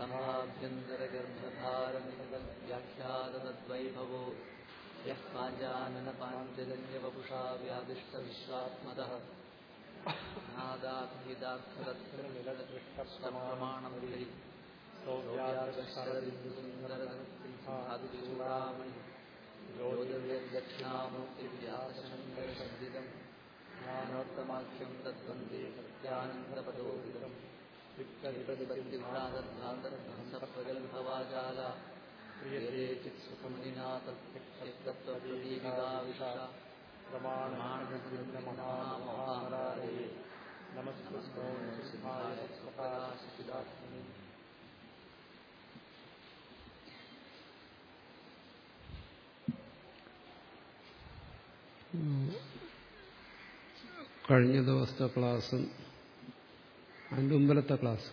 सम्भाभ्यन्तरगर्भधारणव्याख्यातद्वैभवो यः पाञ्जाननपाञ्चजन्यवपुषा व्यादिष्टविश्वात्मतः नादाभिदार्थदत्तप्रमाणं विहि सौव्यादशरदिन्दुसुन्दरसिंहादिचूडामणि ज्योतिर्यदक्षिणामूर्तिव्यासशङ्करशब्दिदम् ज्ञानोत्तमाख्यं तद्वन्दे सत्यानन्दपदोदितम् विप्रतिपत्तिभ्रातद्भान्तर्भंसप्रगल्भवाजाला प्रियते चित्सुखमुनिना तत्तत्त्वप्रदीपिकाविशा प्रमाणमहामहामहामरारे नमस्कृतो सिद्धाय स्वकाशिदात्मनि കഴിഞ്ഞ ദിവസത്തെ ക്ലാസ്സും അതിന്റെ മുമ്പിലത്തെ ക്ലാസ്.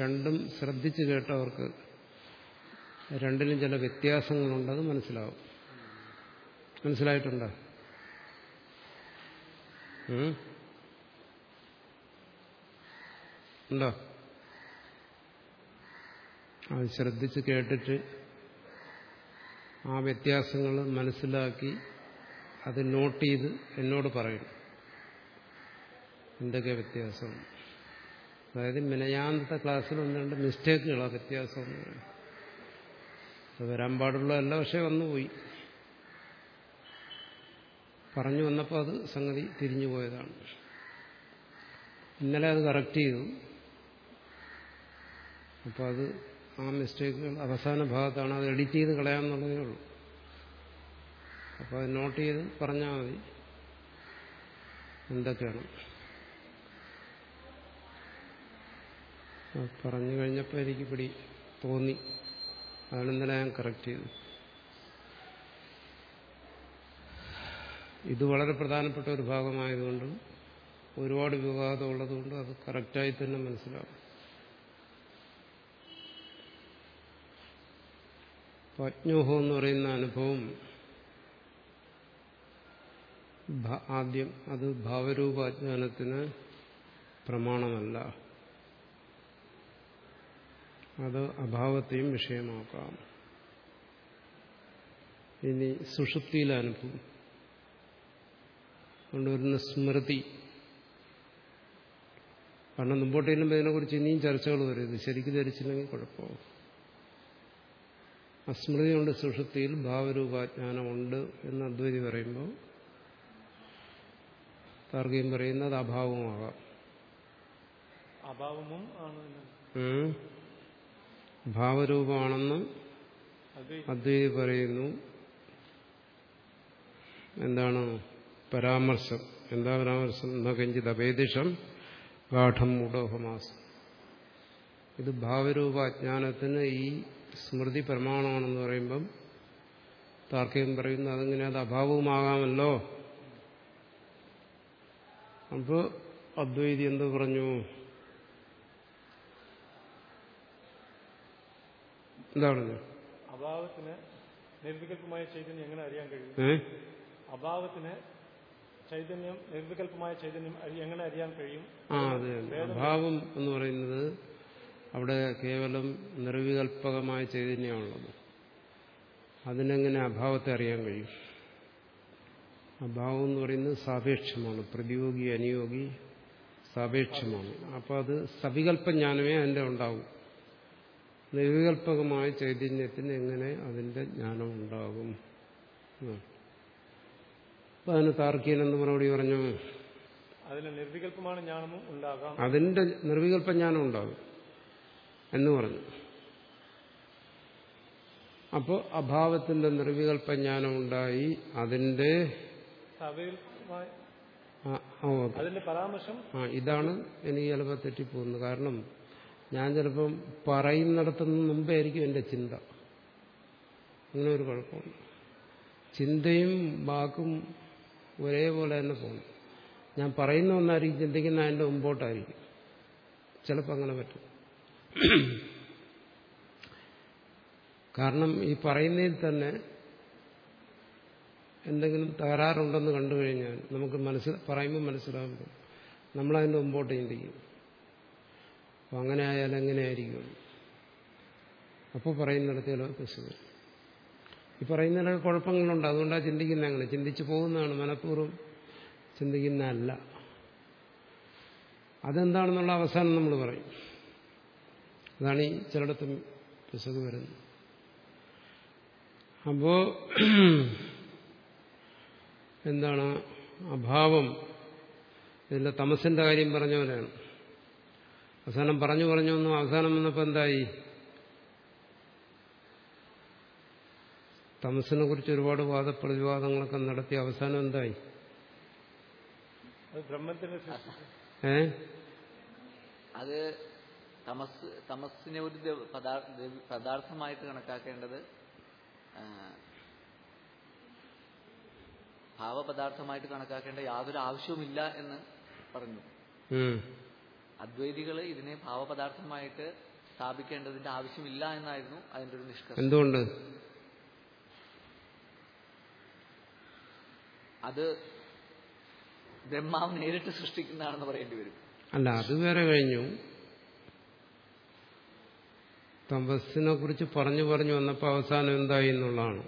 രണ്ടും ശ്രദ്ധിച്ചു കേട്ടവർക്ക് രണ്ടിലും ചില വ്യത്യാസങ്ങളുണ്ടെന്ന് മനസ്സിലാവും. മനസ്സിലായിട്ടുണ്ടോ? ഉണ്ടോ? അത് ശ്രദ്ധിച്ച് കേട്ടിട്ട് ആ വ്യത്യാസങ്ങൾ മനസ്സിലാക്കി അത് നോട്ട് ചെയ്ത് എന്നോട് പറയണം. എന്തൊക്കെ വ്യത്യാസം? അതായത് മിനയാന്ത ക്ലാസ്സിൽ ഒന്ന് രണ്ട് മിസ്റ്റേക്കുകളാണ് വ്യത്യാസം. എന്ന് പറയുന്നത് അത് വരാൻ പാടുള്ളതല്ല പക്ഷെ വന്നുപോയി. പറഞ്ഞു വന്നപ്പോൾ അത് സംഗതി തിരിഞ്ഞു പോയതാണ്. ഇന്നലെ അത് കറക്റ്റ് ചെയ്തു. അപ്പോൾ അത് ആ മിസ്റ്റേക്കുകൾ അവസാന ഭാഗത്താണ്. അത് എഡിറ്റ് ചെയ്ത് കളയാമെന്നുള്ളതേ ഉള്ളൂ. അപ്പോൾ അത് നോട്ട് ചെയ്ത് പറഞ്ഞാൽ മതി. എന്തൊക്കെയാണ്? പറഞ്ഞു കഴിഞ്ഞപ്പോൾ എനിക്ക് പിടി തോന്നി. ഇന്നലെ ഞാൻ കറക്റ്റ് ചെയ്തു ഇത് വളരെ പ്രധാനപ്പെട്ട ഒരു ഭാഗമായതുകൊണ്ടും ഒരുപാട് വിവാദം ഉള്ളതുകൊണ്ട് അത് കറക്റ്റായി തന്നെ മനസ്സിലാവും. പജ്ഞോഹം എന്ന് പറയുന്ന അനുഭവം ആദ്യം അത് ഭാവരൂപാജ്ഞാനത്തിന് പ്രമാണമല്ല. അത് അഭാവത്തെയും വിഷയമാക്കാം. ഇനി സുഷുപ്തിയിലെ അനുഭവം കൊണ്ടുവരുന്ന സ്മൃതി. കാരണം മുമ്പോട്ട് ചെല്ലുമ്പോൾ ഇതിനെക്കുറിച്ച് ഇനിയും ചർച്ചകൾ വരും ഇത് ശരിക്കും ധരിച്ചില്ലെങ്കിൽ കുഴപ്പമാവും. അസ്മൃതി കൊണ്ട് സുഷുപ്തിയിൽ ഭാവരൂപാജ്ഞാനമുണ്ട് എന്ന് അദ്വൈതി പറയുമ്പോൾ താർഗീയം പറയുന്നത് അഭാവമാകാം അഭാവമും. ഭാവരൂപമാണെന്ന് അദ്വൈ- അദ്വൈതി പറയുന്നു. എന്താണ് പരാമർശം? എന്താ പരാമർശം? എന്ന അപേദിഷം ഗാഠം മൂഢോഹമാസം ഇത് ഭാവരൂപ അജ്ഞാനത്തിന് ഈ സ്മൃതി പ്രമാണമാണെന്ന് പറയുമ്പം താർക്കികം പറയുന്നു അതിങ്ങനെ അത് അഭാവവുമാകാമല്ലോ? അപ്പോൾ അദ്വൈതി എന്ത് പറഞ്ഞു? എന്താ പറഞ്ഞു അഭാവത്തിന് നിർവികല്പമായ ചൈതന്യം എങ്ങനെ അറിയാൻ കഴിയും? അഭാവത്തിന് ചൈതന്യം നിർവികല്പമായ ചൈതന്യം എങ്ങനെ അറിയാൻ കഴിയും? ആ അതെ അഭാവം എന്ന് പറയുന്നത് അവിടെ കേവലം നിർവികൽപ്പകമായ ചൈതന്യമാണുള്ളത്. അതിനെങ്ങനെ അഭാവത്തെ അറിയാൻ കഴിയും? അഭാവം എന്ന് പറയുന്നത് സാപേക്ഷമാണ്. പ്രതിയോഗി അനുയോഗി സാപേക്ഷമാണ്. അപ്പോൾ അത് സവികല്പജ്ഞാനമേ അതിന്റെ ഉണ്ടാവും. നിർവികൽപകമായ ചൈതന്യത്തിന് എങ്ങനെ അതിന്റെ ജ്ഞാനം ഉണ്ടാകും. അപ്പൊ അതിന് താർക്കികൻ എന്ന് മറുപടി പറഞ്ഞു? അതിന് നിർവികല്പമാണ് ജ്ഞാനമും ഉണ്ടാകാം. അതിന്റെ നിർവികൽപ്പജ്ഞാനം ഉണ്ടാകും എന്ന് പറഞ്ഞു. അപ്പോൾ അഭാവത്തിന്റെ നിർവികൽപ്പജ്ഞാനം ഉണ്ടായി അതിന്റെ. അതിന്റെ പരാമർശം ആ ഇതാണ് എനിക്ക് ചിലപ്പോൾ തെറ്റിപ്പോകുന്നത്. കാരണം ഞാൻ ചിലപ്പം പറയുന്നിടത്തുനിന്ന് മുമ്പേ ആയിരിക്കും എന്റെ ചിന്ത. അങ്ങനെ ഒരു കുഴപ്പമുണ്ട്. ചിന്തയും വാക്കും ഒരേപോലെ തന്നെ പോകും. ഞാൻ പറയുന്ന ഒന്നായിരിക്കും ചിന്തിക്കുന്ന അതിന്റെ മുമ്പോട്ടായിരിക്കും. ചിലപ്പോൾ അങ്ങനെ പറ്റും. കാരണം ഈ പറയുന്നതിൽ തന്നെ എന്തെങ്കിലും തകരാറുണ്ടെന്ന് കണ്ടു കഴിഞ്ഞാൽ നമുക്ക് മനസ്സിൽ പറയുമ്പോൾ മനസ്സിലാകുമ്പോൾ നമ്മളതിന്റെ മുമ്പോട്ട് ചിന്തിക്കും. അപ്പോൾ അങ്ങനെ ആയാൽ എങ്ങനെയായിരിക്കും അപ്പോൾ പറയുന്നിടത്ത് ചില പ്രശ്നം ഈ പറയുന്നതിലൊക്കെ കുഴപ്പങ്ങളുണ്ട്. അതുകൊണ്ടാണ് ചിന്തിക്കുന്ന അങ്ങനെ. ചിന്തിച്ചു പോകുന്നതാണ് മനഃപൂർവം ചിന്തിക്കുന്നതല്ല. അതെന്താണെന്നുള്ള അവസാനം നമ്മൾ പറയും. അതാണ് ഈ ചിലയിടത്തും പിശക് വരുന്നത്. അപ്പോ എന്താണ്? അഭാവം. ഇതിന്റെ തമസിന്റെ കാര്യം പറഞ്ഞ പോലെയാണ്. അവസാനം പറഞ്ഞു പറഞ്ഞു വന്നു അവസാനം വന്നപ്പോൾ എന്തായി? തമസിനെ കുറിച്ച് ഒരുപാട് വാദപ്രതിവാദങ്ങളൊക്കെ നടത്തി അവസാനം എന്തായി? അത് ബ്രഹ്മത്തിന്റെ സൃഷ്ടി. ഏ? അത് തമസ് തമസിനെ ഒരു പദാർത്ഥമായിട്ട് കണക്കാക്കേണ്ടത് ഭാവപദാർത്ഥമായിട്ട് കണക്കാക്കേണ്ട യാതൊരു ആവശ്യവുമില്ല എന്ന് പറഞ്ഞു. അദ്വൈതികൾ ഇതിനെ ഭാവപദാർത്ഥമായിട്ട് സ്ഥാപിക്കേണ്ടതിന്റെ ആവശ്യമില്ല എന്നായിരുന്നു അതിന്റെ ഒരു നിഷ്കർഷം. എന്തുകൊണ്ട്? അത് ബ്രഹ്മാവ് നേരിട്ട് സൃഷ്ടിക്കുന്നതാണെന്ന് പറയേണ്ടി വരും. അല്ല അത് വേറെ കഴിഞ്ഞു. തപസ്സിനെ കുറിച്ച് പറഞ്ഞു പറഞ്ഞു വന്നപ്പോൾ അവസാനം എന്തായി എന്നുള്ളതാണ്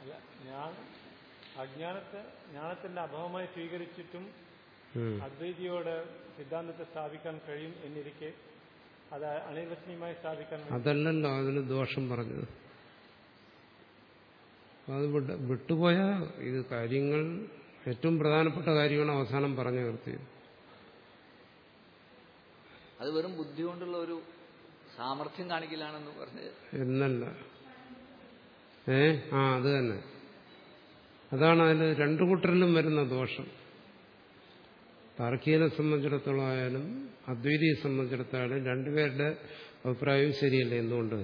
അല്ല ഞാൻ അജ്ഞാനത്തെ ജ്ഞാനത്തിന്റെ അഭാവമായി സ്വീകരിച്ചിട്ടും. അദ്വൈതിയോട് സിദ്ധാന്തത്തെ സ്ഥാപിക്കാൻ കഴിയും എന്നിരിക്കെ അത് അനിർവചനീയമായി സ്ഥാപിക്കാൻ വേണ്ടി അതല്ലല്ലോ അതിന് ദോഷം പറഞ്ഞത്. അത് വിട്ട് വിട്ടുപോയ ഇത് കാര്യങ്ങൾ ഏറ്റവും പ്രധാനപ്പെട്ട കാര്യമാണ് അവസാനം പറഞ്ഞു നിർത്തിയത് അത് വെറും ബുദ്ധി കൊണ്ടുള്ള ഒരു സാമർഥ്യം കാണിക്കലാണെന്ന് പറഞ്ഞത് എന്നല്ല. ഏ? ആ അത് തന്നെ. അതാണ് അതിൽ രണ്ടു കൂട്ടരിലും വരുന്ന ദോഷം. താർക്കീനെ സംബന്ധിച്ചിടത്തോളം ആയാലും അദ്വൈതിയെ സംബന്ധിച്ചിടത്തോളം രണ്ടുപേരുടെ അഭിപ്രായവും ശരിയല്ല എന്തുകൊണ്ട്?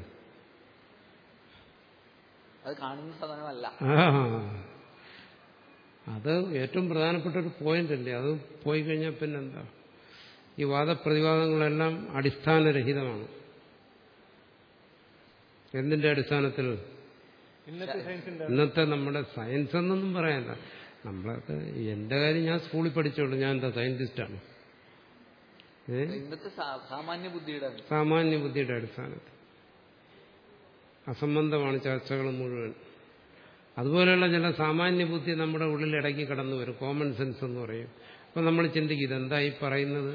അത് ഏറ്റവും പ്രധാനപ്പെട്ട ഒരു പോയിന്റ് അല്ലേ? അത് പോയി കഴിഞ്ഞാൽ പിന്നെന്താ? ഈ വാദപ്രതിവാദങ്ങളെല്ലാം അടിസ്ഥാനരഹിതമാണ്. എന്തിന്റെ അടിസ്ഥാനത്തിൽ? ഇന്നത്തെ നമ്മുടെ സയൻസ് എന്നൊന്നും പറയാനില്ല. നമ്മളൊക്കെ എന്റെ കാര്യം ഞാൻ സ്കൂളിൽ പഠിച്ചോളൂ ഞാൻ എന്താ സയന്റിസ്റ്റാണ് സാമാന്യ ബുദ്ധിയുടെ സാമാന്യ ബുദ്ധിയുടെ അടിസ്ഥാനത്തിൽ. അസംബന്ധമാണ് ചർച്ചകൾ മുഴുവൻ. അതുപോലെയുള്ള ചില സാമാന്യ ബുദ്ധി നമ്മുടെ ഉള്ളിൽ ഇടയ്ക്ക് കടന്നു വരും. കോമൺ സെൻസ് എന്ന് പറയും. അപ്പം നമ്മൾ ചിന്തിക്കും ഇതെന്താ ഈ പറയുന്നത്?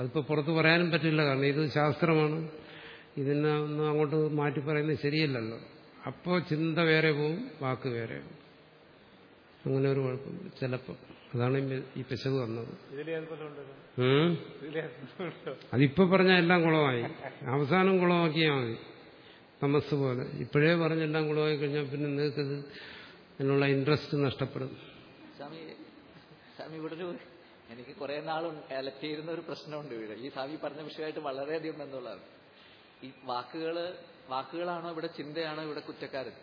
അതിപ്പോ പുറത്ത് പറയാനും പറ്റില്ല കാരണം ഇത് ശാസ്ത്രമാണ്. ഇതിനൊന്നും അങ്ങോട്ട് മാറ്റി പറയുന്നത് ശരിയല്ലല്ലോ. അപ്പോൾ ചിന്ത വേറെ പോവും വാക്ക് വേറെ പോവും. അങ്ങനെ ഒരു കുഴപ്പം ചിലപ്പോൾ അതാണ് ഈ- പിശക് വന്നത്. അതിപ്പോ പറഞ്ഞ എല്ലാം കുളമായി. അവസാനം കുളമാക്കിയാൽ മതി. തമസ് പോലെ. ഇപ്പോഴേ പറഞ്ഞ എല്ലാം കുളമായി കഴിഞ്ഞാൽ പിന്നെ നിങ്ങൾക്കത് അതിനുള്ള ഇൻട്രസ്റ്റ് നഷ്ടപ്പെടും. എനിക്ക് കുറെ നാൾ അലട്ടിയിരുന്ന ഒരു പ്രശ്നമുണ്ട് ഇവിടെ. ഈ സാമി പറഞ്ഞ വിഷയമായിട്ട് വളരെയധികം ബന്ധമുള്ളതാണ്. ഈ വാക്കുകൾ വാക്കുകളാണോ ഇവിടെ ചിന്തയാണോ ഇവിടെ കുറ്റക്കാരൻ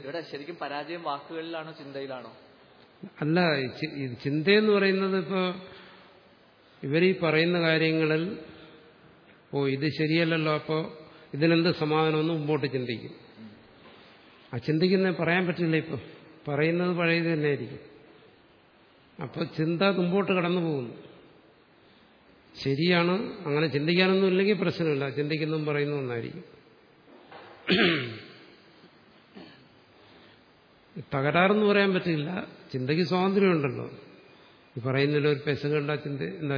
ഇവിടെ ശരിക്കും പരാജയം വാക്കുകളിലാണോ ചിന്തയിലാണോ? അല്ല ചിന്തയെന്ന് പറയുന്നത് ഇപ്പോ ഇവരീ പറയുന്ന കാര്യങ്ങളിൽ ഓ ഇത് ശരിയല്ലല്ലോ അപ്പോ ഇതിനെന്ത് സമാധാനമെന്ന് മുമ്പോട്ട് ചിന്തിക്കും. ആ ചിന്തിക്കുന്ന പറയാൻ പറ്റില്ല ഇപ്പൊ. പറയുന്നത് പഴയത് തന്നെയായിരിക്കും. അപ്പൊ ചിന്ത മുമ്പോട്ട് കടന്നു പോകുന്നു. ശരിയാണ് അങ്ങനെ ചിന്തിക്കാനൊന്നും ഇല്ലെങ്കിൽ പ്രശ്നമില്ല. ചിന്തിക്കുന്നതും പറയുന്നതും ഒന്നായിരിക്കും. തകരാറെന്ന് പറയാൻ പറ്റില്ല. ചിന്തയ്ക്ക് സ്വാതന്ത്ര്യമുണ്ടല്ലോ. ഈ പറയുന്നില്ല ഒരു പെസ കണ്ട ചിന്ത എന്താ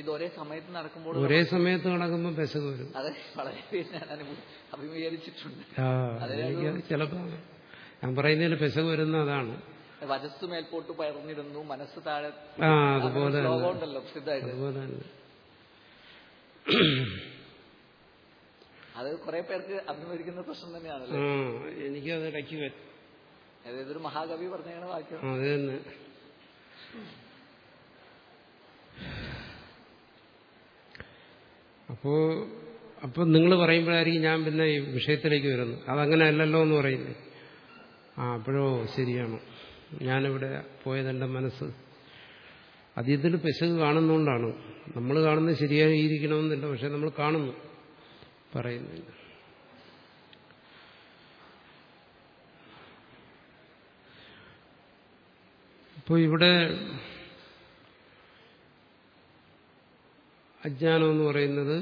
ഇത് ഒരേ സമയത്ത് നടക്കുമ്പോൾ ഒരേ സമയത്ത് നടക്കുമ്പോൾ പെശക് വരും. ചിലപ്പോ വളരെ ഞാൻ പറയുന്നതിന് അഭിമുഖീകരിച്ചിട്ടുണ്ട്. ചിലപ്പോൾ ഞാൻ പറയുന്നതിൽ പെശക് വരുന്ന അതാണ്. വജസ് മേൽപോട്ട് പയർന്നിരുന്നു മനസ്സ് താഴെ ആ അതുപോലെ അതുപോലെ തന്നെ. അത് കുറെ പേർക്ക് അഭിമുഖിക്കുന്ന പ്രശ്നം തന്നെയാണല്ലോ? എനിക്കത് ഇടയ്ക്ക് വരും. അതായത് മഹാകവി പറഞ്ഞാണ് വാക്യം? അത് തന്നെ. അപ്പോ അപ്പൊ നിങ്ങൾ പറയുമ്പോഴായിരിക്കും ഞാൻ പിന്നെ ഈ വിഷയത്തിലേക്ക് വരുന്നു അതങ്ങനെ അല്ലല്ലോ എന്ന് പറയുന്നത്. ആ അപ്പോഴോ ശരിയാണ്. ഞാനിവിടെ പോയതെന്റെ മനസ്സ്. അത് ഇതിൽ പെശക് കാണുന്നതുകൊണ്ടാണ്. നമ്മൾ കാണുന്നത് ശരിയായിരിക്കണമെന്നില്ല. പക്ഷെ നമ്മൾ കാണുന്നു. പറയുന്നില്ല. അപ്പോൾ ഇവിടെ അജ്ഞാനം എന്ന് പറയുന്നത്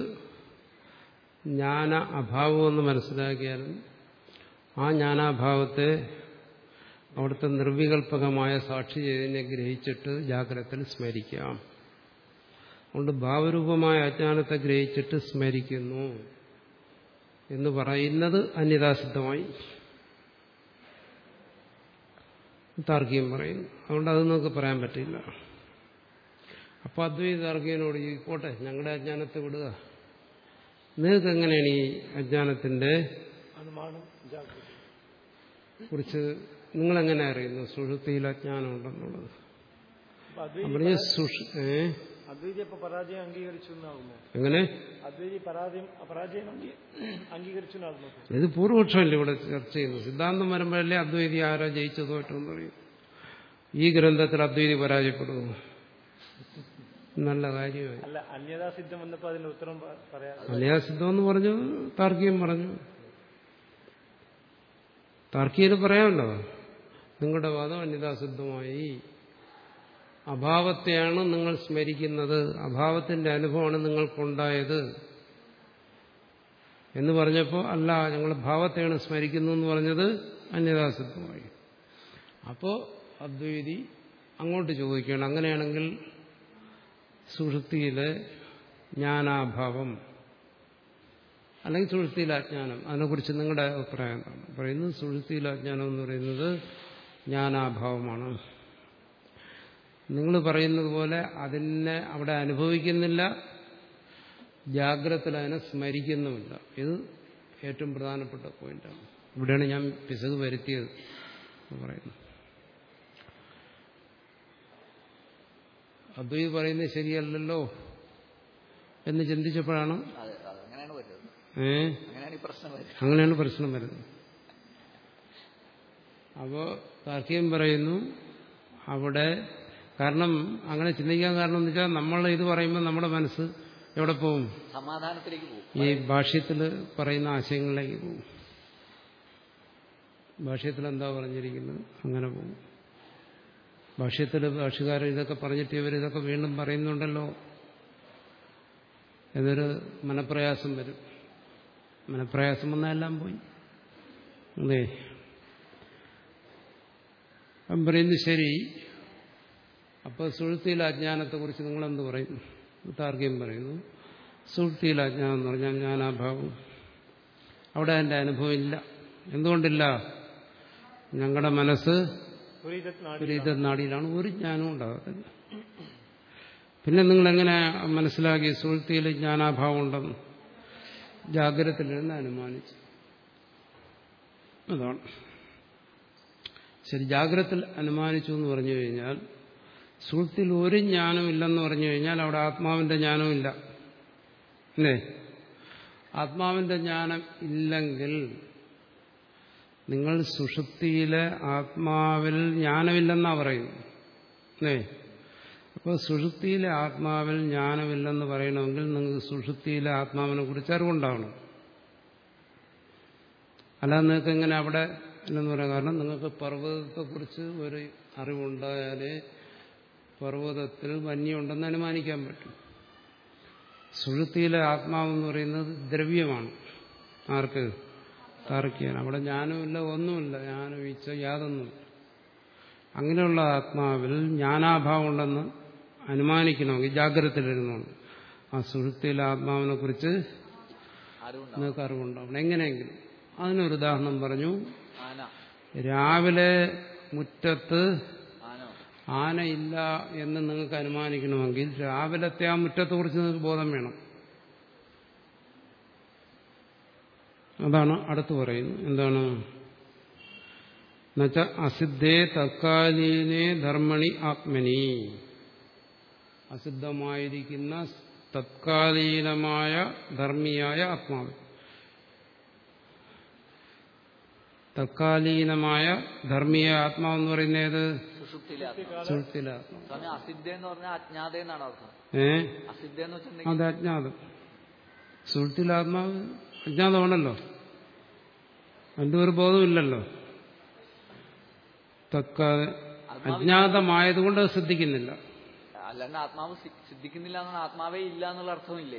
ജ്ഞാന അഭാവം എന്ന് മനസ്സിലാക്കിയാലും ആ ജ്ഞാനാഭാവത്തെ അവിടുത്തെ നിർവികൽപകമായ സാക്ഷി ചെയ്തതിനെ ഗ്രഹിച്ചിട്ട് ജാഗ്രതത്തിൽ സ്മരിക്കാം. അതുകൊണ്ട് ഭാവരൂപമായ അജ്ഞാനത്തെ ഗ്രഹിച്ചിട്ട് സ്മരിക്കുന്നു. എന്ന് പറയുന്നത് അന്യതാസിദ്ധമായി താർക്കികം പറയുന്നു അതുകൊണ്ട് അത് നമുക്ക് പറയാൻ പറ്റില്ല. അപ്പൊ അദ്വൈത താർക്കികനോട് ഈ പോട്ടെ ഞങ്ങളുടെ അജ്ഞാനത്തെ വിടുക. നിങ്ങൾക്ക് എങ്ങനെയാണ് ഈ അജ്ഞാനത്തിന്റെ കുറിച്ച് നിങ്ങളെങ്ങനെ അറിയുന്നു സുഷുതിയിൽ അജ്ഞാനം ഉണ്ടെന്നുള്ളത്? പറഞ്ഞ സുഷ ഏ? അദ്വൈതി അപ്പൊ പരാജയം അംഗീകരിച്ചു എങ്ങനെ? അദ്വൈതി പരാജയം പരാജയം അംഗീ- അംഗീകരിച്ചു ഇത് പൂർവപക്ഷമല്ലേ ഇവിടെ ചർച്ച ചെയ്യുന്നത്? സിദ്ധാന്തം വരുമ്പോഴല്ലേ അദ്വൈതി ആരാ ജയിച്ചു തോറ്റെന്ന് പറയും ഈ ഗ്രന്ഥത്തിൽ അദ്വൈതി പരാജയപ്പെടുന്നു. നല്ല കാര്യമായി അല്ല അന്യതാ സിദ്ധം വന്നപ്പോ അതിന്റെ ഉത്തരം അന്യാസിദ്ധം എന്ന് പറഞ്ഞു താർക്കികം പറഞ്ഞു. താർക്കികന് പറയാമല്ലോ. നിങ്ങളുടെ വാദം അന്യതാസിദ്ധമായി അഭാവത്തെയാണ് നിങ്ങൾ സ്മരിക്കുന്നത്. അഭാവത്തിന്റെ അനുഭവമാണ് നിങ്ങൾക്കുണ്ടായത്. എന്ന് പറഞ്ഞപ്പോൾ അല്ല ഞങ്ങൾ ഭാവത്തെയാണ് സ്മരിക്കുന്നു എന്ന് പറഞ്ഞത് അന്യദാസത്വമായി. അപ്പോൾ അദ്വൈതി അങ്ങോട്ട് ചോദിക്കുകയാണ് അങ്ങനെയാണെങ്കിൽ സുഷുപ്തിയിലെ ജ്ഞാനാഭാവം അല്ലെങ്കിൽ സുഷുപ്തിയിലെ അജ്ഞാനം അതിനെക്കുറിച്ച് നിങ്ങളുടെ അഭിപ്രായം എന്താണ്? പറയുന്നത് സുഷുപ്തിയിലെ അജ്ഞാനം എന്ന് പറയുന്നത് ജ്ഞാനാഭാവമാണ്. നിങ്ങൾ പറയുന്നത് പോലെ അതിനെ അവിടെ അനുഭവിക്കുന്നില്ല ജാഗ്രത അതിനെ സ്മരിക്കുന്നുമില്ല. ഇത് ഏറ്റവും പ്രധാനപ്പെട്ട പോയിന്റാണ്. ഇവിടെയാണ് ഞാൻ പിശക് വരുത്തിയത് എന്ന് പറയുന്നു അദ്വൈത് പറയുന്നത് ശരിയല്ലല്ലോ എന്ന് ചിന്തിച്ചപ്പോഴാണ് ഏ? അങ്ങനെയാണ് പ്രശ്നം വരുന്നത്. അപ്പോ താർക്കികം പറയുന്നു അവിടെ കാരണം അങ്ങനെ ചിന്തിക്കാൻ കാരണം എന്ന് വെച്ചാൽ നമ്മൾ ഇത് പറയുമ്പോൾ നമ്മുടെ മനസ്സ് എവിടെ പോവും സമാധാനത്തിലേക്ക് പോകും. ഈ ഭാഷ്യത്തിൽ പറയുന്ന ആശയങ്ങളിലേക്ക് പോകും. ഭാഷ്യത്തിൽ എന്താ പറഞ്ഞിരിക്കുന്നത്? അങ്ങനെ പോകും. ഭാഷ്യത്തിൽ ഭാഷകാരൻ ഇതൊക്കെ പറഞ്ഞിട്ട് ഇവർ ഇതൊക്കെ വീണ്ടും പറയുന്നുണ്ടല്ലോ. എന്നൊരു മനപ്രയാസം വരും. മനപ്രയാസം വന്നാൽ എല്ലാം പോയി. അതെ പറയുന്നു ശരി. അപ്പോൾ കുറിച്ച് അജ്ഞാനത്തെക്കുറിച്ച് നിങ്ങളെന്ത് പറയും? താർഗ്യം പറയുന്നു സുഴുത്തിയിൽ അജ്ഞാനം എന്ന് പറഞ്ഞാൽ ജ്ഞാനാഭാവം. അവിടെ എന്റെ അനുഭവം ഇല്ല. എന്തുകൊണ്ടില്ല? ഞങ്ങളുടെ മനസ്സ് വിപരീത നാടിയിലാണ് ഒരു ജ്ഞാനവും ഉണ്ടാകത്തില്ല പിന്നെ നിങ്ങൾ എങ്ങനെ മനസ്സിലാക്കി സുഹൃത്തിയിൽ ജ്ഞാനാഭാവം ഉണ്ടെന്ന്? ജാഗ്രതത്തിലിരുന്ന് അനുമാനിച്ചു. അതാണ്. ശരി ജാഗ്രത അനുമാനിച്ചു എന്ന് പറഞ്ഞു കഴിഞ്ഞാൽ സുഹൃത്തിൽ ഒരു ജ്ഞാനം ഇല്ലെന്ന് പറഞ്ഞു കഴിഞ്ഞാൽ അവിടെ ആത്മാവിന്റെ ജ്ഞാനവും ഇല്ല അല്ലേ? ആത്മാവിന്റെ ജ്ഞാനം ഇല്ലെങ്കിൽ നിങ്ങൾ സുഷുപ്തിയിലെ ആത്മാവിൽ ജ്ഞാനമില്ലെന്നാ പറയുന്നു അല്ലേ? അപ്പോൾ സുഷുപ്തിയിലെ ആത്മാവിൽ ജ്ഞാനമില്ലെന്ന് പറയണമെങ്കിൽ നിങ്ങൾക്ക് സുഷുപ്തിയിലെ ആത്മാവിനെ കുറിച്ച് അറിവുണ്ടാവണം. അല്ലാതെ നിങ്ങൾക്ക് എങ്ങനെ അവിടെ എന്ന് പറയാൻ കാരണം നിങ്ങൾക്ക് പർവതത്തെക്കുറിച്ച് ഒരു അറിവുണ്ടായാലേ പർവതത്തിൽ വന്യുണ്ടെന്ന് അനുമാനിക്കാൻ പറ്റും. സുഷുപ്തിയിലെ ആത്മാവെന്ന് പറയുന്നത് ദ്രവ്യമാണ്. ആർക്ക്? താർക്കിയാൻ അവിടെ ജ്ഞാനമില്ല ഒന്നുമില്ല. ജ്ഞാനം ഈച്ച യാതൊന്നുമില്ല. അങ്ങനെയുള്ള ആത്മാവിൽ ജ്ഞാനാഭാവം ഉണ്ടെന്ന് അനുമാനിക്കണമെങ്കിൽ ജാഗ്രതയിലിരുന്നുകൊണ്ട് ആ സുഹൃത്തിയിലെ ആത്മാവിനെ കുറിച്ച് നിങ്ങൾക്ക് അറിവുണ്ടാവണം എങ്ങനെയെങ്കിലും. അതിനൊരു ഉദാഹരണം പറഞ്ഞു. രാവിലെ മുറ്റത്ത് ആനയില്ല എന്ന് നിങ്ങൾക്ക് അനുമാനിക്കണമെങ്കിൽ രാവിലത്തെ ആ മുറ്റത്തെക്കുറിച്ച് നിങ്ങൾക്ക് ബോധം വേണം. അതാണ് അടുത്ത് പറയുന്നത്. എന്താണ്? എന്നുവെച്ച അസിദ്ധേ തത്കാലീനെ ധർമ്മണി ആത്മനി. അസിദ്ധമായിരിക്കുന്ന തത്കാലീനമായ ധർമ്മിയായ ആത്മാവ് തത്കാലീനമായ ധർമ്മിയ ആത്മാവെന്ന് പറയുന്നത് ഏത് സുഷുപ്തിയിലെ ആത്മാവ് സുഹൃത്തിലെ ആത്മാവ് സ്വാമി അസിദ്ധ എന്ന് പറഞ്ഞാൽ അജ്ഞാത എന്നാണ് അർത്ഥം ഏ? ആത്മാവ് എന്ന് ഏത് അത് അജ്ഞാതം. സുഹൃത്തിലാത്മാവ് അജ്ഞാതമാണല്ലോ. അതിന്റെ ഒരു ബോധമില്ലല്ലോ. തത്കാ അജ്ഞാതമായതുകൊണ്ട് അത് ശ്രദ്ധിക്കുന്നില്ല. അല്ലാണ്ട് ആത്മാവ് സിദ്ധിക്കുന്നില്ല എന്നാണ് ആത്മാവേ ഇല്ല എന്നുള്ള അർത്ഥമില്ലേ?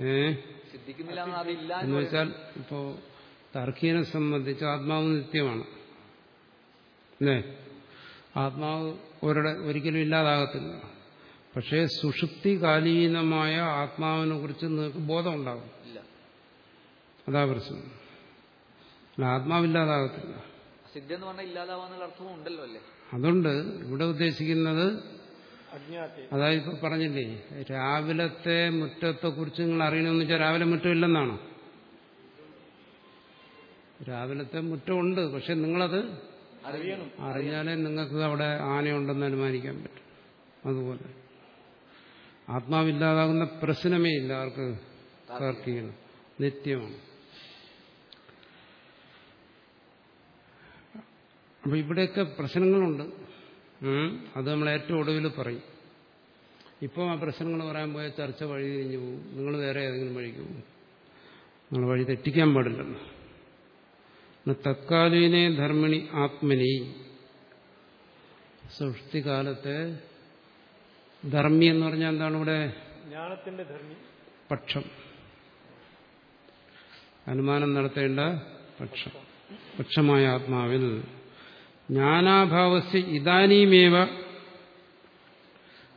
ഏഹ് സിദ്ധിക്കുന്നില്ല എന്നാൽ അതില്ല എന്ന് വെച്ചാൽ ഇപ്പോ തർക്കീനെ സംബന്ധിച്ച് ആത്മാവ് നിത്യമാണ്. അല്ലേ? ആത്മാവ് ഒരിട ഒരിക്കലും ഇല്ലാതാകത്തില്ല. പക്ഷേ സുഷുപ്തികാലീനമായ ആത്മാവിനെ കുറിച്ച് നിങ്ങൾക്ക് ബോധമുണ്ടാകും. അതാ പ്രശ്നം. അല്ല ആത്മാവില്ലാതാകത്തില്ല അസിദ്ധ എന്ന് പറഞ്ഞാൽ ഇല്ലാതാവാന്നുള്ള അർത്ഥവും ഉണ്ടല്ലോ അല്ലേ? അതുകൊണ്ട് ഇവിടെ ഉദ്ദേശിക്കുന്നത് അതായത് ഇപ്പൊ പറഞ്ഞില്ലേ രാവിലത്തെ മുറ്റത്തെ കുറിച്ച് നിങ്ങൾ അറിയണമെന്ന് വെച്ചാൽ രാവിലെ മുറ്റമില്ലെന്നാണോ രാവിലത്തെ മുറ്റമുണ്ട്. പക്ഷെ നിങ്ങളത് അറിയണം. അറിഞ്ഞാലേ നിങ്ങൾക്ക് അവിടെ ആനയുണ്ടെന്ന് അനുമാനിക്കാൻ പറ്റും. അതുപോലെ. ആത്മാവില്ലാതാകുന്ന പ്രശ്നമേ ഇല്ല. ആർക്ക് തർക്കിക്കണം. നിത്യമാണ്. അപ്പൊ ഇവിടെയൊക്കെ പ്രശ്നങ്ങളുണ്ട്. അത് നമ്മൾ ഏറ്റവും ഒടുവിൽ പറയും. ഇപ്പം ആ പ്രശ്നങ്ങൾ പറയാൻ പോയാൽ ചർച്ച വഴി തിരിഞ്ഞു പോകും. നിങ്ങൾ വേറെ ഏതെങ്കിലും വഴിക്ക് പോകും. നിങ്ങൾ വഴി തെറ്റിക്കാൻ പാടില്ലല്ലോ. തത്കാലീനെ ധർമ്മിണി ആത്മനി. സൃഷ്ടികാലത്തെ ധർമ്മി എന്ന് പറഞ്ഞാൽ എന്താണ് ഇവിടെ? ജ്ഞാനത്തിന്റെ ധർമ്മി. പക്ഷം. അനുമാനം നടത്തേണ്ട പക്ഷം. പക്ഷമായ ആത്മാവിൽ. ജ്ഞാനാഭാവസ് ഇതാനീമേവ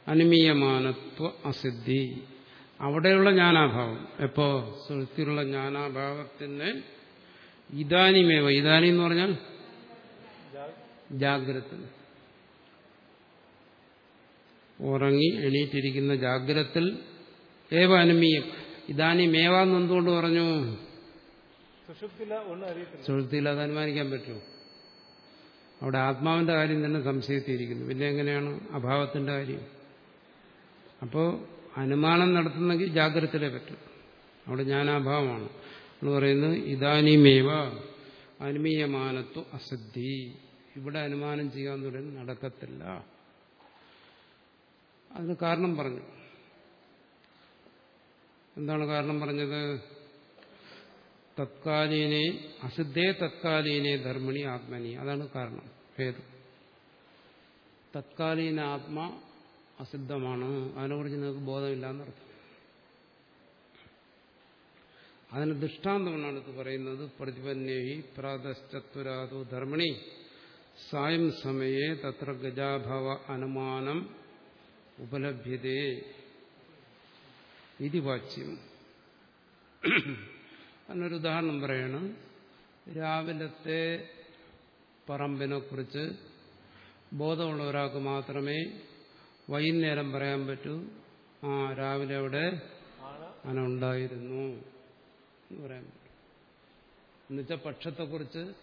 അനുമീയമാനത്വ അസിദ്ധി. അവിടെയുള്ള ജ്ഞാനാഭാവം. എപ്പോ? സുഹൃത്തിലുള്ള ജ്ഞാനാഭാവത്തിന് ഇതാനിമേവ ഇതാനി എന്ന് പറഞ്ഞാൽ ജാഗ്രത. ഉറങ്ങി എണീറ്റിരിക്കുന്ന ജാഗ്രത്തിൽ ഏവ അനുമീയം ഇതാനിമേവ എന്ന് എന്തുകൊണ്ട് പറഞ്ഞു സുഹൃത്തിയിൽ അത് അനുമാനിക്കാൻ പറ്റുമോ അവിടെ ആത്മാവിന്റെ കാര്യം തന്നെ സംശയത്തിയിരിക്കുന്നു പിന്നെ എങ്ങനെയാണ്? അഭാവത്തിന്റെ കാര്യം. അപ്പോൾ അനുമാനം നടത്തുന്നെങ്കിൽ ജാഗ്രതയിലേ പറ്റും. അവിടെ ജ്ഞാനാഭാവമാണ്. എന്ന് പറയുന്നത് ഇതാനിമേവ അനുമീയമാനത്വ അസിദ്ധി. ഇവിടെ അനുമാനം ചെയ്യാൻ തുടങ്ങി നടക്കത്തില്ല. അതിന് കാരണം പറഞ്ഞു. എന്താണ് കാരണം പറഞ്ഞത്? തത്കാലീനെ അസിദ്ധേ തത്കാലീനെ ധർമ്മിണി ആത്മനി. അതാണ് കാരണം ഭേദം. തത്കാലീന ആത്മ അസിദ്ധമാണ്. അതിനെക്കുറിച്ച് നിങ്ങൾക്ക് ബോധമില്ലാന്നർത്ഥം അതിന് ദൃഷ്ടാന്തമാണ് ഇത് പറയുന്നത്. പ്രതിപന്നേഹി പ്രാതശ്ചത്വരാതു ധർമ്മിണി. സായം സമയെ തത്ര ഗജാഭവ അനുമാനം ഉപലഭ്യതേ. ഇതി വാച്യം. അതിനൊരു ഉദാഹരണം പറയാണ്. രാവിലത്തെ പറമ്പിനെ കുറിച്ച് ബോധമുള്ള ഒരാൾക്ക് മാത്രമേ വൈകുന്നേരം പറയാൻ പറ്റൂ. ആ രാവിലെ അവിടെ ആന ഉണ്ടായിരുന്നു എന്ന് പറയാൻ പറ്റും. എന്നുവെച്ചാൽ പക്ഷത്തെക്കുറിച്ച്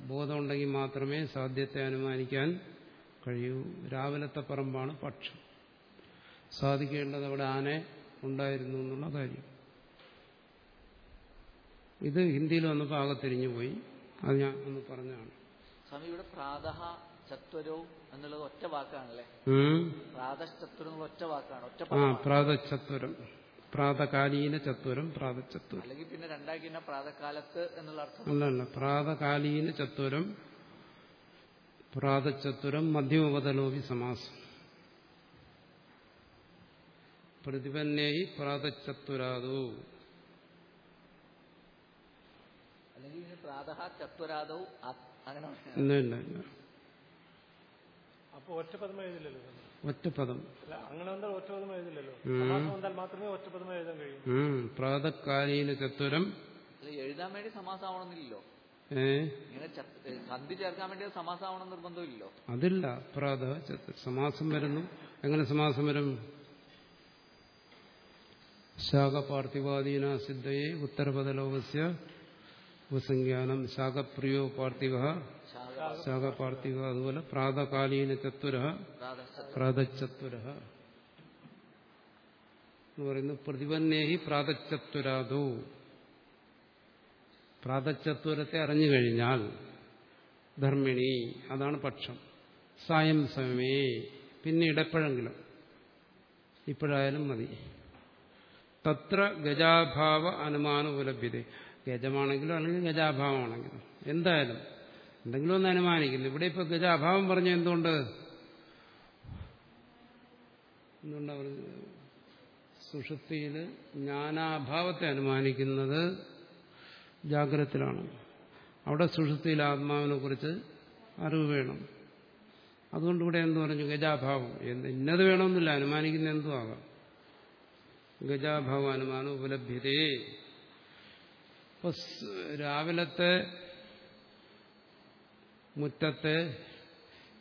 ബോധമുണ്ടെങ്കിൽ മാത്രമേ സാധ്യത്തെ അനുമാനിക്കാൻ കഴിയൂ. രാവിലത്തെ പറമ്പാണ് പക്ഷം. സാധിക്കേണ്ടത് അവിടെ ആന ഉണ്ടായിരുന്നു എന്നുള്ള കാര്യം. ഇത് ഹിന്ദിയിൽ വന്നപ്പോൾ ആകെ തിരിഞ്ഞു പോയി. അത് ഞാൻ ഒന്ന് പറഞ്ഞാണ് സ്വാമി ഇവിടെ പ്രാതഹ ചത്വരവും എന്നുള്ളത് ഒറ്റ വാക്കാണല്ലേ. പ്രാതശ്ചത്വരം ഒറ്റ വാക്കാണ് ഒറ്റ ആ പദമാണ്. പ്രാതചത്വരം. പ്രാതകാലീന ചത്വരം പ്രാതചത്വരം. അല്ലെങ്കിൽ പിന്നെ രണ്ടാക്കി തന്നെ പ്രാതകാലത്ത് എന്നുള്ള അർത്ഥം. അല്ലല്ല അല്ല പ്രാതകാലീന ചത്വരം പ്രാതചത്വരം മധ്യമപതലോപി സമാസം. പ്രതിപന്നേഹി പ്രാതചത്വരാദോ. അല്ലെങ്കിൽ പിന്നെ പ്രാതഹ ചത്വരാദവും അങ്ങനെ അപ്പൊ വന്നാൽ ഒറ്റപദം എഴുതില്ലല്ലോ? ഒറ്റപദം. പ്രാതകാലീന ചത്വരം. എഴുതാൻ വേണ്ടി ചത്ത്- സന്ധി ചേർക്കാൻ വേണ്ടി സമാസമാവണം സമാസാവണം നിർബന്ധമില്ലല്ലോ. അതില്ല പ്രാത സമാസം വരുന്നു. എങ്ങനെ സമാസം വരും? ശാഖപാർത്ഥിവാദീന സിദ്ധയെ ഉത്തരപദലോകസ്യ ഉപസംഖ്യാനം ശാഖപ്രിയോ പാർത്ഥിവ ശാഖപാർത്ഥിക അതുപോലെ പ്രാതകാലീന ചത്വര പ്രാതച്ചത്വര എന്ന് പറയുന്നു പ്രതിപന്നേഹി പ്രാതച്ചത്വരാതു പ്രാതച്ചത്വരത്തെ അറിഞ്ഞു കഴിഞ്ഞാൽ ധർമ്മിണി അതാണ് പക്ഷം. സായം സമയമേ പിന്നെ ഇടപ്പഴെങ്കിലും. ഇപ്പോഴായാലും മതി. തത്ര ഗജാഭാവ അനുമാന ഉപലഭ്യത ഗജമാണെങ്കിലും അല്ലെങ്കിൽ ഗജാഭാവമാണെങ്കിലും. എന്തായാലും എന്തെങ്കിലും ഒന്ന് അനുമാനിക്കുന്നു. ഇവിടെ ഇപ്പൊ ഗജ അഭാവം പറഞ്ഞ എന്തുകൊണ്ട് എന്തുകൊണ്ടാ പറഞ്ഞത് സുഷുപ്തിയിൽ ജ്ഞാനാഭാവത്തെ അനുമാനിക്കുന്നത് ജാഗ്രതത്തിലാണ്. അവിടെ സുഷുപ്തിയിൽ ആത്മാവിനെ കുറിച്ച് അറിവ് വേണം. അതുകൊണ്ട് ഇവിടെ എന്ത് പറഞ്ഞു? ഗജാഭാവം. എന്ത് ഇന്നത് വേണമെന്നില്ല. അനുമാനിക്കുന്ന എന്തും ആകാം. ഗജാഭാവ അനുമാനം ഉപലഭ്യതേ. രാവിലത്തെ മുറ്റത്തെ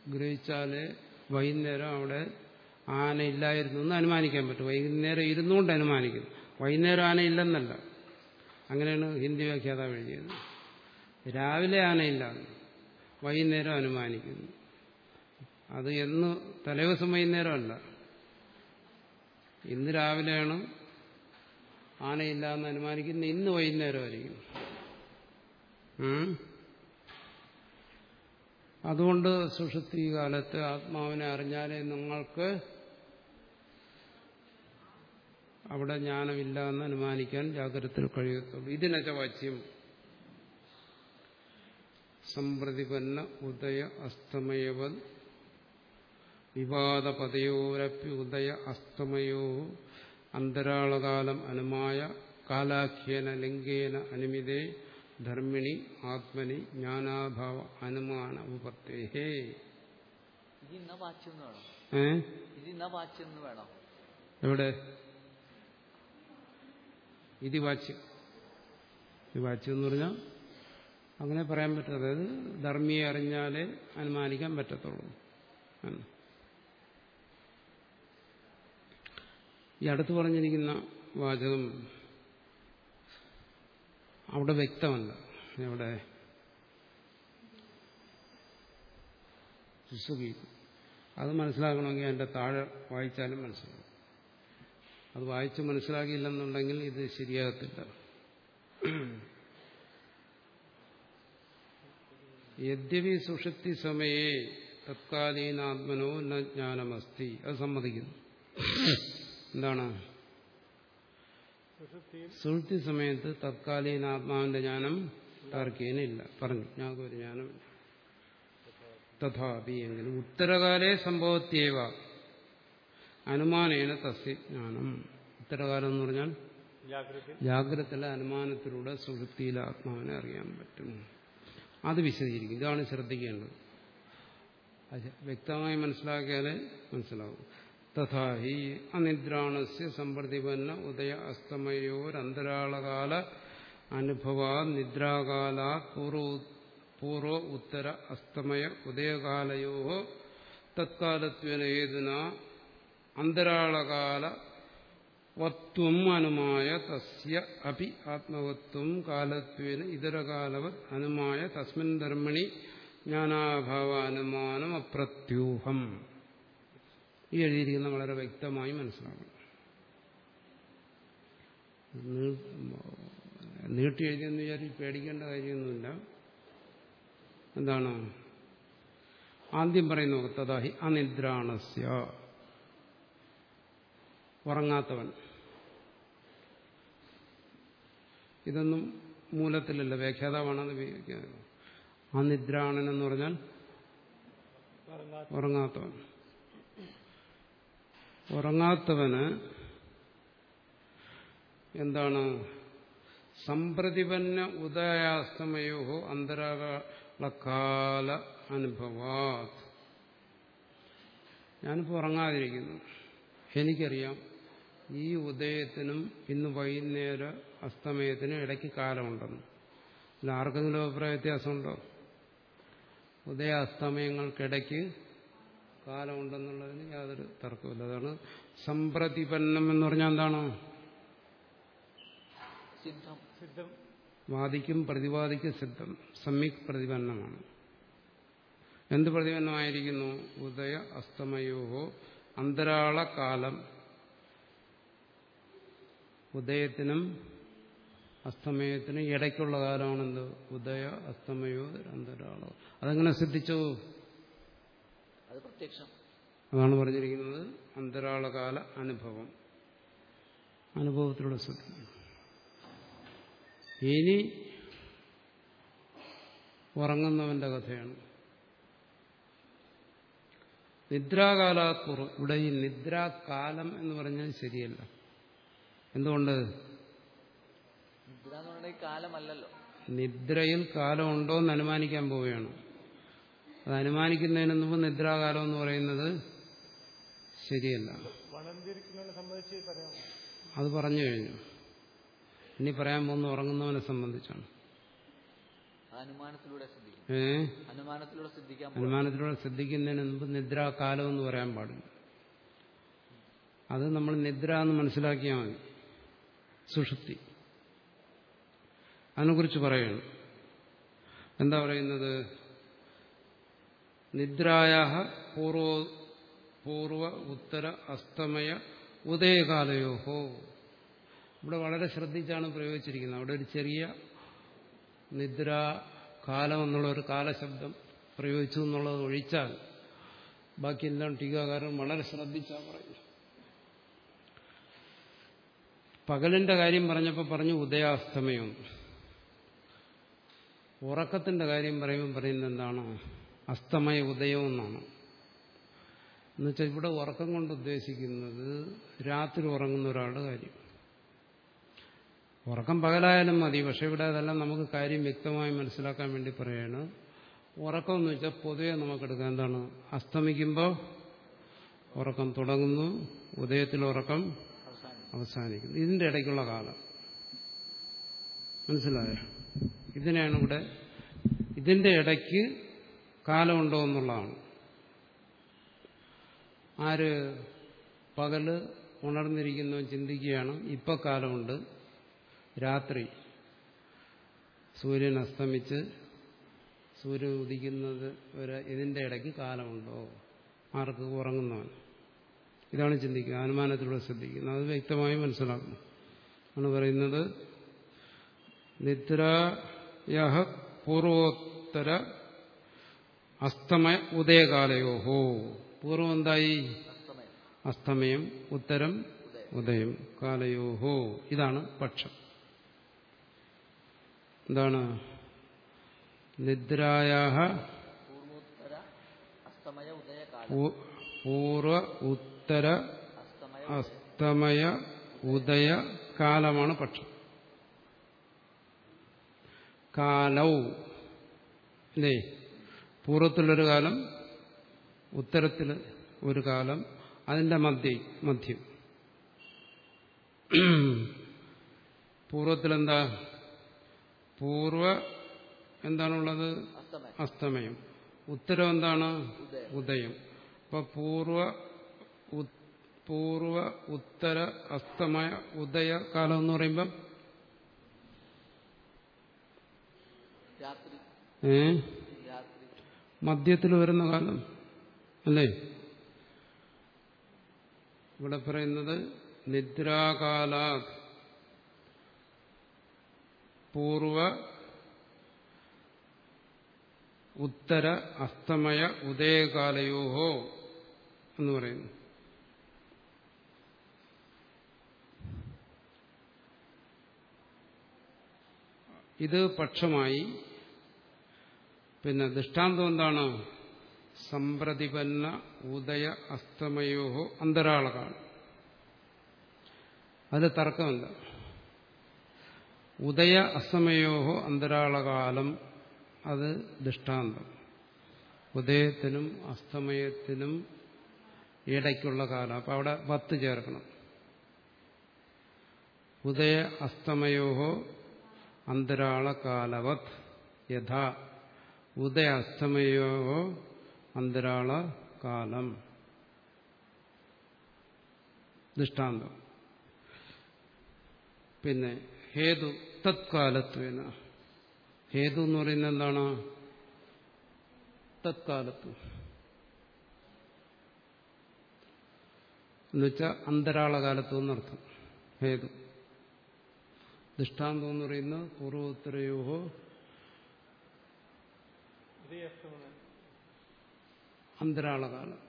ഗ്രഹിച്ചാൽ വൈകുന്നേരം അവിടെ ആന ഇല്ലായിരുന്നു എന്ന് അനുമാനിക്കാൻ പറ്റും. വൈകുന്നേരം ഇരുന്നുകൊണ്ട് അനുമാനിക്കുന്നു വൈകുന്നേരം ആന ഇല്ലെന്നല്ല. അങ്ങനെയാണ് ഹിന്ദി വ്യാഖ്യാതാവ് എഴുതിയത്. രാവിലെ ആനയില്ലാന്ന് വൈകുന്നേരം അനുമാനിക്കുന്നു. അത് എന്ന് തലേദിവസം വൈകുന്നേരമല്ല ഇന്ന് രാവിലെയാണ് ആനയില്ല എന്ന് അനുമാനിക്കുന്നത്. ഇന്ന് വൈകുന്നേരമായിരിക്കും? അതുകൊണ്ട് സുഷുപ്തി കാലത്ത് ആത്മാവിനെ അറിഞ്ഞാലേ നിങ്ങൾക്ക് അവിടെ ജ്ഞാനമില്ല എന്ന് അനുമാനിക്കാൻ ജാഗ്രതത്തിൽ കഴിയത്തുള്ളൂ. ഇതിനച്ച വാച്യം. സമ്പ്രതിപന്ന ഉദയ അസ്തമയവൻ വിവാദപതയോരപ്പി ഉദയ അസ്തമയോ അന്തരാളകാലം അനുമായ കാലാഖ്യേന ലിംഗേന അനുമിതേ ധർമ്മിണി ആത്മനി ജ്ഞാനാഭാവ അനുമാന ഉപത്തേഹേ. എവിടെ ഇതി വാച്യം ഈ വാച്യം എന്ന് പറഞ്ഞാൽ അങ്ങനെ പറയാൻ പറ്റും അതായത് ധർമ്മിയെ അറിഞ്ഞാലേ അനുമാനിക്കാൻ പറ്റത്തുള്ളൂ. ഈ അടുത്ത് പറഞ്ഞിരിക്കുന്ന വാചകം അവിടെ വ്യക്തമല്ല. എവിടെ അത് മനസ്സിലാക്കണമെങ്കിൽ അതിന്റെ താഴെ വായിച്ചാലും മനസ്സിലാവും. അത് വായിച്ച് മനസ്സിലാക്കിയില്ലെന്നുണ്ടെങ്കിൽ ഇത് ശരിയാകത്തില്ല. യദ്യപി സുഷുപ്തി സമയേ തത്കാലീനാത്മനോ ന ജ്ഞാനമസ്തി. അത് സമ്മതിക്കുന്നു. എന്താണ്? സുഷുപ്തി സമയത്ത് തത്കാലീന ആത്മാവിന്റെ ജ്ഞാനം താർക്കിയനില്ല പറഞ്ഞു ഞങ്ങൾക്ക് ഒരു ജ്ഞാനമില്ല തഥാപി എങ്കിലും ഉത്തരകാലേ സംഭവത്യേവ. അനുമാനേന തസ്യജ്ഞാനം ഉത്തരകാലം എന്ന് പറഞ്ഞാൽ ജാഗ്രത. ജാഗ്രതയിലെ അനുമാനത്തിലൂടെ സുഹൃത്തിയിൽ ആത്മാവിനെ അറിയാൻ പറ്റും. അത് വിശദീകരിക്കും. ഇതാണ് ശ്രദ്ധിക്കേണ്ടത്. വ്യക്തമായി മനസ്സിലാക്കിയാലേ മനസ്സിലാവും. തഥാ ഹി അനിദ്രാണസ്യ സമ്പ്രതിപന്ന ഉദയ അസ്തമയോരന്തരാളകാല അനുഭവാ നിദ്രാകാലാ പൂർവ ഉത്തര അസ്തമയ ഉദയകാലയോ തത്കാലത്വേന ഏതുന അന്തരാളകാല വത്വം അനുമായ തസ്യ അപി ആത്മവത്വം കാലത്വേന ഇതരകാലവത് അനുമായ തസ്മിൻ ധർമ്മണി ജ്ഞാനാഭാവ അനുമാനം അപ്രത്യൂഹം. ഈ എഴുതിയിരിക്കുന്ന വളരെ വ്യക്തമായി മനസ്സിലാക്കണം. നീട്ടി എഴുതിയെന്ന് വിചാരിച്ച് പേടിക്കേണ്ട കാര്യമൊന്നുമില്ല. എന്താണ്? ആദ്യം പറയുന്നു തഥാഹി അനിദ്രാണസ്യ. ഉറങ്ങാത്തവൻ. ഇതൊന്നും മൂലത്തിലല്ല വ്യാഖ്യാതാവാണെന്ന് ഉപയോഗിക്കുന്നത് ആ നിദ്രാണൻ എന്ന് പറഞ്ഞാൽ ഉറങ്ങാത്തവൻ. ഉറങ്ങാത്തവന് എന്താണ്? സമ്പ്രതിപന്ന ഉദയാസ്തമയോ അന്തരാകാല അനുഭവാ ഞാനിപ്പോൾ ഉറങ്ങാതിരിക്കുന്നു. എനിക്കറിയാം ഈ ഉദയത്തിനും ഇന്ന് വൈകുന്നേര അസ്തമയത്തിനും ഇടയ്ക്ക് കാലമുണ്ടെന്ന്. അല്ല ആർക്കെങ്കിലും അഭിപ്രായ വ്യത്യാസമുണ്ടോ? ഉദയ അസ്തമയങ്ങൾക്കിടയ്ക്ക് കാലമുണ്ടെന്നുള്ളതിന് യാതൊരു തർക്കമില്ല അതാണ് സമ്പ്രതിപന്നം എന്ന് പറഞ്ഞാൽ എന്താണ്? സിദ്ധം. സിദ്ധം. വാദിക്കും പ്രതിവാദിക്കും സിദ്ധം. സമ്യക് പ്രതിപന്നമാണ്. എന്ത് പ്രതിപന്നമായിരിക്കുന്നു? ഉദയ അസ്തമയോഹോ അന്തരാളകാലം. ഉദയത്തിനും അസ്തമയത്തിനും ഇടയ്ക്കുള്ള കാലമാണെന്ത് ഉദയ അസ്തമയോ അന്തരാളോ. അതെങ്ങനെ സിദ്ധിച്ചു? അത് പ്രത്യക്ഷം. അതാണ് പറഞ്ഞിരിക്കുന്നത് അന്തരാളകാല അനുഭവം. അനുഭവത്തിലൂടെ ശ്രദ്ധിക്കണം ഇനി ഉറങ്ങുന്നവന്റെ കഥയാണ്. നിദ്രാകാലാത്പൂർവം ഇവിടെ ഈ നിദ്രാകാലം എന്ന് പറഞ്ഞാൽ ശരിയല്ല. എന്തുകൊണ്ട്? നിദ്രയിൽ കാലമുണ്ടോ എന്ന് അനുമാനിക്കാൻ പോവുകയാണ്. അത് അനുമാനിക്കുന്നതിന് മുമ്പ് നിദ്രാകാലം എന്ന് പറയുന്നത് ശരിയല്ല. അത് പറഞ്ഞു കഴിഞ്ഞു. ഇനി പറയാൻ പോകുന്ന ഉറങ്ങുന്നവനെ സംബന്ധിച്ചാണ്. ഏ? അനുമാനത്തിലൂടെ ശ്രദ്ധിക്കുന്നതിന് മുമ്പ് നിദ്രാകാലം എന്ന് പറയാൻ പാടില്ല. അത് നമ്മൾ നിദ്ര എന്ന് മനസ്സിലാക്കിയാൽ മതി. സുഷുപ്തി. അതിനെക്കുറിച്ച് പറയണം. എന്താ പറയുന്നത്? നിദ്രായ പൂർവ പൂർവ ഉത്തര അസ്തമയ ഉദയകാലയോഹോ. ഇവിടെ വളരെ ശ്രദ്ധിച്ചാണ് പ്രയോഗിച്ചിരിക്കുന്നത്. അവിടെ ഒരു ചെറിയ നിദ്ര കാലം എന്നുള്ള ഒരു കാലശബ്ദം പ്രയോഗിച്ചു എന്നുള്ളത് ഒഴിച്ചാൽ ബാക്കിയെല്ലാം ടീകാകാരൻ വളരെ ശ്രദ്ധിച്ചാണ് പറയുന്നത്. പകലിന്റെ കാര്യം പറഞ്ഞപ്പോൾ പറഞ്ഞു ഉദയാസ്തമയം. ഉറക്കത്തിന്റെ കാര്യം പറയുമ്പോൾ പറയുന്നത് എന്താണ്? അസ്തമയ ഉദയം എന്നാണ്. എന്നുവെച്ചാൽ ഇവിടെ ഉറക്കം കൊണ്ട് ഉദ്ദേശിക്കുന്നത് രാത്രി ഉറങ്ങുന്ന ഒരാളുടെ കാര്യം. ഉറക്കം പകലായാലും മതി പക്ഷെ ഇവിടെ അതെല്ലാം നമുക്ക് കാര്യം വ്യക്തമായി മനസ്സിലാക്കാൻ വേണ്ടി പറയാണ്. ഉറക്കം എന്ന് വെച്ചാൽ പൊതുവെ നമുക്കെടുക്കാം. എന്താണ്? അസ്തമിക്കുമ്പോൾ ഉറക്കം തുടങ്ങുന്നു ഉദയത്തിൽ ഉറക്കം അവസാനിക്കുന്നു. ഇതിന്റെ ഇടയ്ക്കുള്ള കാലം. മനസ്സിലായോ? ഇതിനെയാണ് ഇവിടെ ഇതിന്റെ ഇടയ്ക്ക് കാലമുണ്ടോ എന്നുള്ളതാണ്. ആര് പകൽ ഉണർന്നിരിക്കുന്നു ചിന്തിക്കുകയാണ്. ഇപ്പൊ കാലമുണ്ട്. രാത്രി. സൂര്യൻ അസ്തമിച്ച് സൂര്യൻ ഉദിക്കുന്നത് വരെ ഇതിന്റെ ഇടയ്ക്ക് കാലമുണ്ടോ? ആർക്ക്? ഉറങ്ങുന്നവൻ. ഇതാണ് ചിന്തിക്കുക. അനുമാനത്തിലൂടെ ശ്രദ്ധിക്കുന്നത് അത് വ്യക്തമായി മനസ്സിലാക്കുന്നു. ആണ് പറയുന്നത് നിദ്രയഹ പൂർവോത്തര അസ്തമയ ഉദയകാലയോഹോ. പൂർവം എന്തായി? അസ്തമയം ഉത്തരം ഉദയം കാലയോഹോ. ഇതാണ് പക്ഷം. എന്താണ്? നിദ്രായ പൂർവോത്തര അസ്തമയ ഉദയകാലം. പൂർവ ഉത്തര അസ്തമയ ഉദയ. കാലമാണ് പക്ഷം. കാലൗ. അല്ലേ പൂർവത്തിലൊരു കാലം ഉത്തരത്തിൽ ഒരു കാലം അതിന്റെ മധ്യ മധ്യം. പൂർവത്തിലെന്താ? പൂർവ എന്താണുള്ളത്? അസ്തമയം. ഉത്തരം എന്താണ്? ഉദയം. അപ്പൊ പൂർവ പൂർവ ഉത്തര അസ്തമയ ഉദയ കാലം എന്ന് പറയുമ്പം? ഏ? മധ്യത്തിൽ വരുന്ന കാലം അല്ലേ? ഇവിടെ പറയുന്നത് നിദ്രാകാല പൂർവ ഉത്തര അസ്തമയ ഉദയകാലയോഹോ എന്ന് പറയുന്നു. ഇത് പക്ഷമായി പിന്നെ ദൃഷ്ടാന്തം എന്താണ്? സമ്പ്രതിപന്ന ഉദയ അസ്തമയോ അന്തരാളകാണ്. അത് തർക്കമല്ല. ഉദയ അസ്തമയോഹോ അന്തരാളകാലം അത് ദൃഷ്ടാന്തം. ഉദയത്തിനും അസ്തമയത്തിനും ഇടയ്ക്കുള്ള കാലം. അപ്പം അവിടെ പത്ത് ചേർക്കണം. ഉദയ അസ്തമയോഹോ അന്തരാളകാലവത് യഥാ ഉദയ അസ്തമയോഹോ അന്തരാള കാലം. ദൃഷ്ടാന്തം. പിന്നെ ഹേതു തത്കാലത്വേന. ഹേതു എന്ന് പറയുന്നത് എന്താണ്? തത്കാലത്വം എന്നുവെച്ചാൽ അന്തരാളകാലത്വം എന്നർത്ഥം ഹേതു. ദൃഷ്ടാന്തം എന്ന് പറയുന്നത് പൂർവോത്തരയോഹോ അന്തരാളകാലം.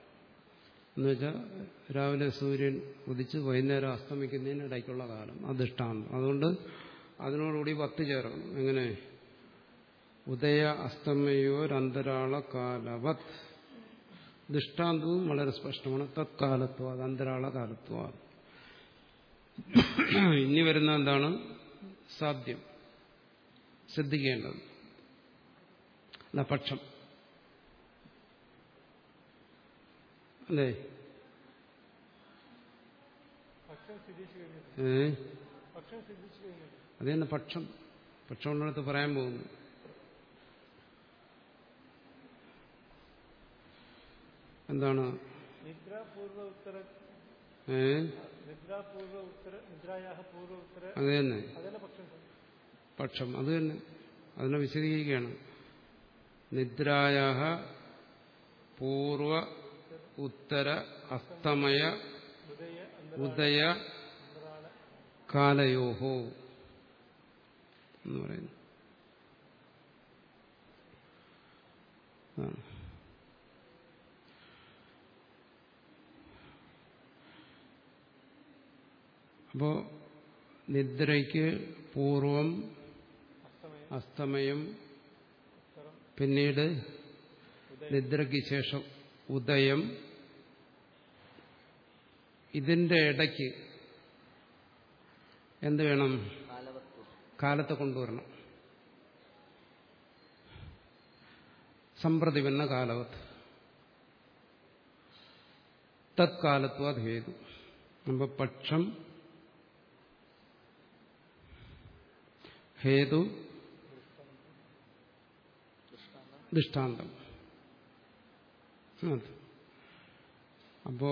എന്നുവെച്ചാൽ രാവിലെ സൂര്യൻ ഉദിച്ച് വൈകുന്നേരം അസ്തമിക്കുന്നതിന് ഇടയ്ക്കുള്ള കാലം. അധിഷ്ഠാനം അതുകൊണ്ട് അതിനോടുകൂടി പത്ത് ചേർക്കണം. എങ്ങനെ? ഉദയ അസ്തമയോരന്തരാള കാലവത് ദൃഷ്ടാന്തവും വളരെ സ്പഷ്ടമാണ്. തത്കാലത്വ അത് അന്തരാള കാലത്വ ഇനി വരുന്ന എന്താണ്? സാധ്യം. ശ്രദ്ധിക്കേണ്ടത്. പക്ഷം. അല്ലേ? ഏ? പക്ഷം സിദ്ധിച്ചു കഴിഞ്ഞിട്ട് അത് തന്നെ പക്ഷം. പക്ഷം ഉള്ളിടത്ത് പറയാൻ പോകുന്നു. എന്താണ്? അത് തന്നെ അതന്നെ പക്ഷം. അത് തന്നെ. അതിനെ വിശദീകരിക്കുകയാണ്. നിദ്രായ പൂർവ ഉത്തര അസ്തമയ ഉദയ കാലയോഹോ എന്ന് പറയുന്നു. അപ്പോ നിദ്രയ്ക്ക് പൂർവം അസ്തമയം പിന്നീട് നിദ്രയ്ക്ക് ശേഷം ഉദയം. ഇതിന്റെ ഇടയ്ക്ക് എന്ത് വേണം? കാലത്ത് കൊണ്ടുവരണം. സമ്പ്രതിപന്ന കാലവത്ത് തത്കാലത്വ ഹേതു നമ്മ പക്ഷം ഹേതു ദൃഷ്ടാന്തം. അപ്പോ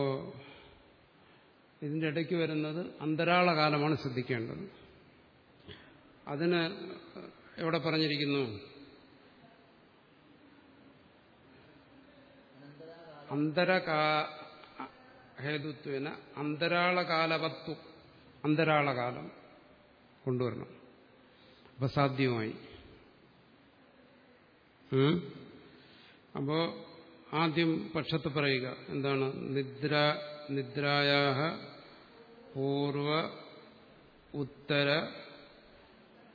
ഇതിന്റെ ഇടയ്ക്ക് വരുന്നത് അന്തരാള കാലമാണ് ശ്രദ്ധിക്കേണ്ടത്. അതിന് എവിടെ പറഞ്ഞിരിക്കുന്നു? അന്തരകാ ഹേതുത്വന അന്തരാളകാലവത്വം അന്തരാളകാലം കൊണ്ടുവരണം. അപ്പൊ സാധ്യമായി? അപ്പോ ആദ്യം പക്ഷത്ത് പറയുക. എന്താണ്? നിദ്ര നിദ്രായാഹ പൂർവ ഉത്തര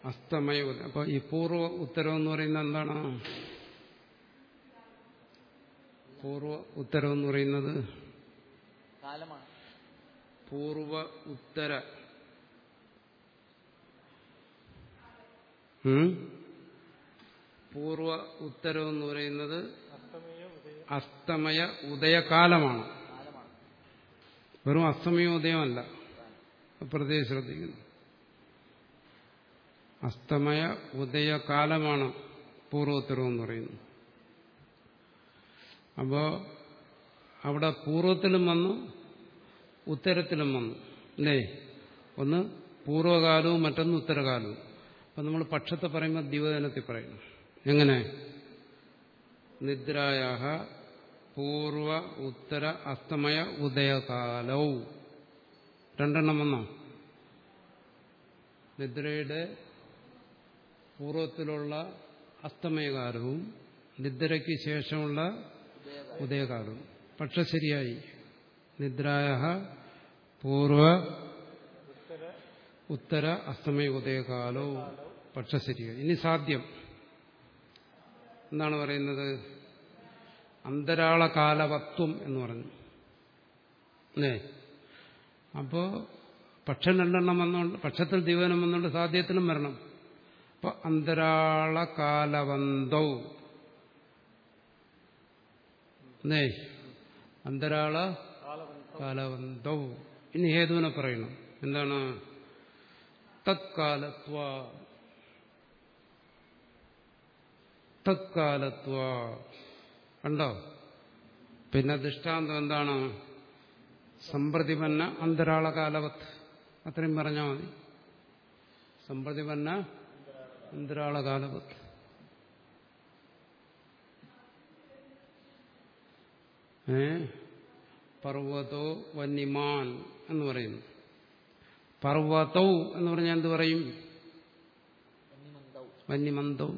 അസ്തമയ. അപ്പൊ ഈ പൂർവ ഉത്തരം എന്ന് പറയുന്നത് എന്താണ്? പൂർവ ഉത്തരം എന്ന് പറയുന്നത്? പൂർവ ഉത്തര? പൂർവ ഉത്തരം എന്ന് പറയുന്നത് അസ്തമയ ഉദയ. അസ്തമയ ഉദയകാലമാണ്. കാലമാണ് വെറും അസ്തമയ ഉദയമല്ല. പ്രത്യേകം ശ്രദ്ധിക്കുന്നു. അസ്തമയ ഉദയകാലമാണ് പൂർവോത്തരം എന്ന് പറയുന്നത്. അപ്പോ അവിടെ പൂർവത്തിലും വന്നു ഉത്തരത്തിലും വന്നു അല്ലേ? ഒന്ന് പൂർവകാലവും മറ്റൊന്ന് ഉത്തരകാലവും. അപ്പൊ നമ്മൾ പക്ഷത്തെ പറയുമ്പോൾ ദിവദിനത്തിൽ പറയണം എങ്ങനെ? നിദ്രായ പൂർവ ഉത്തര അസ്തമയ ഉദയകാലവും രണ്ടെണ്ണം വന്നോ? നിദ്രയുടെ പൂർവത്തിലുള്ള അസ്തമയകാലവും നിദ്രയ്ക്ക് ശേഷമുള്ള ഉദയകാലവും. പക്ഷെ ശരിയായി. നിദ്രായ പൂർവ ഉത്തര അസ്തമയ ഉദയകാലവും. പക്ഷെ ശരിയായി. ഇനി സാധ്യം. എന്താണ് പറയുന്നത്? അന്തരാളകാലവത്വം എന്ന് പറഞ്ഞു. അല്ലേ? അപ്പോ പക്ഷം രണ്ടെണ്ണം വന്നുകൊണ്ട് പക്ഷത്തിൽ ദിവനം വന്നുകൊണ്ട് സാധ്യത്തിനും വരണം. അപ്പൊ അന്തരാളകാലവന്തൗ. അല്ലേ? അന്തരാള കാലവന്തൗ. ഇനി ഹേതുവിനെ പറയണം. എന്താണ്? തത്കാലത്വ തത്കാലത്വ കണ്ടോ? പിന്നെ ദൃഷ്ടാന്തം എന്താണ്? സമ്പ്രതിപന്ന അന്തരാള കാലവത്ത് അത്രയും പറഞ്ഞാൽ മതി. സമ്പ്രതിപന്ന അന്തരാള കാലവത്ത് ഏ? പർവതോ വന്യമാൻ എന്ന് പറയുന്നു. പർവതൗ എന്ന് പറഞ്ഞാൽ എന്ത് പറയും? വന്യമന്തവും വന്യമന്തൗ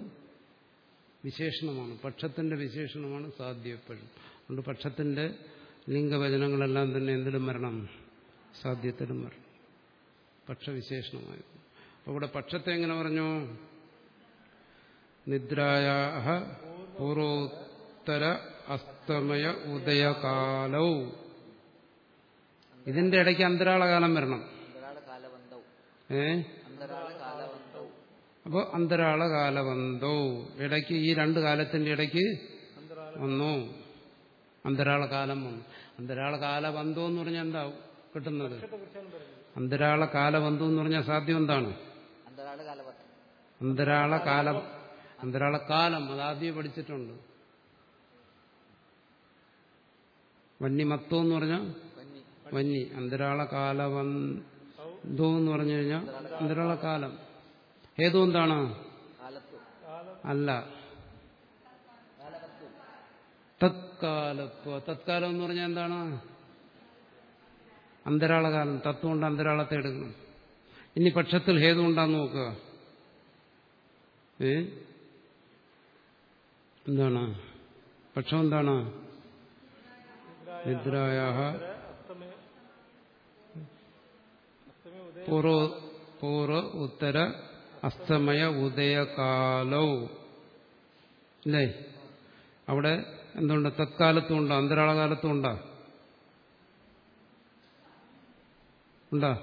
വിശേഷണമാണ്. പക്ഷത്തിന്റെ വിശേഷണമാണ് സാധ്യം എപ്പോഴും അതുകൊണ്ട് പക്ഷത്തിന്റെ ലിംഗവചനങ്ങളെല്ലാം തന്നെ എന്തിലും വരണം? സാധ്യത്തിലും വരണം. പക്ഷവിശേഷണമായിരുന്നു അപ്പോൾ ഇവിടെ പക്ഷത്തെ എങ്ങനെ പറഞ്ഞു? നിദ്രായ പൂർവോത്തര അസ്തമയ ഉദയകാലൗ. ഇതിന്റെ ഇടയ്ക്ക് അന്തരാളകാലം വരണം. ഏ? അപ്പോൾ അന്തരാള കാലവന്തോ ഇടയ്ക്ക് ഈ രണ്ട് കാലത്തിന്റെ ഇടയ്ക്ക് വന്നു. അന്തരാള കാലം വന്നു. അന്തരാള കാലബന്ധം എന്ന് പറഞ്ഞാൽ എന്താ കിട്ടുന്നത്? അന്തരാള കാലബന്ധം എന്ന് പറഞ്ഞാൽ സാധ്യം എന്താണ്? അന്തരാള കാലം അന്തരാള കാലം അതാദ്യം പഠിച്ചിട്ടുണ്ട്. വന്യമത്വം എന്ന് പറഞ്ഞാൽ വന്നി. അന്തരാള കാലബന്ധം എന്ന് പറഞ്ഞു കഴിഞ്ഞാൽ അന്തരാള കാലം ഏതോ എന്താണ്? അല്ല. തത്കാലത്വ. തത്കാലം എന്ന് പറഞ്ഞാൽ എന്താണ്? അന്തരാളകാലം. തത്വം കൊണ്ട് അന്തരാളത്തെ എടുക്കണം. ഇനി പക്ഷത്തിൽ ഹേതു ഉണ്ടാന്ന് നോക്കുക ഏ? എന്താണ്? പക്ഷം എന്താണ്? നിദ്രായ പൂർവ പൂർവ ഉത്തര അസ്തമയ ഉദയകാലോ. ഇല്ലേ? അവിടെ എന്തുണ്ട്? തത്കാലത്തും ഉണ്ടോ? അന്തരാളകാലത്തും ഉണ്ടോ? ഉണ്ടോ?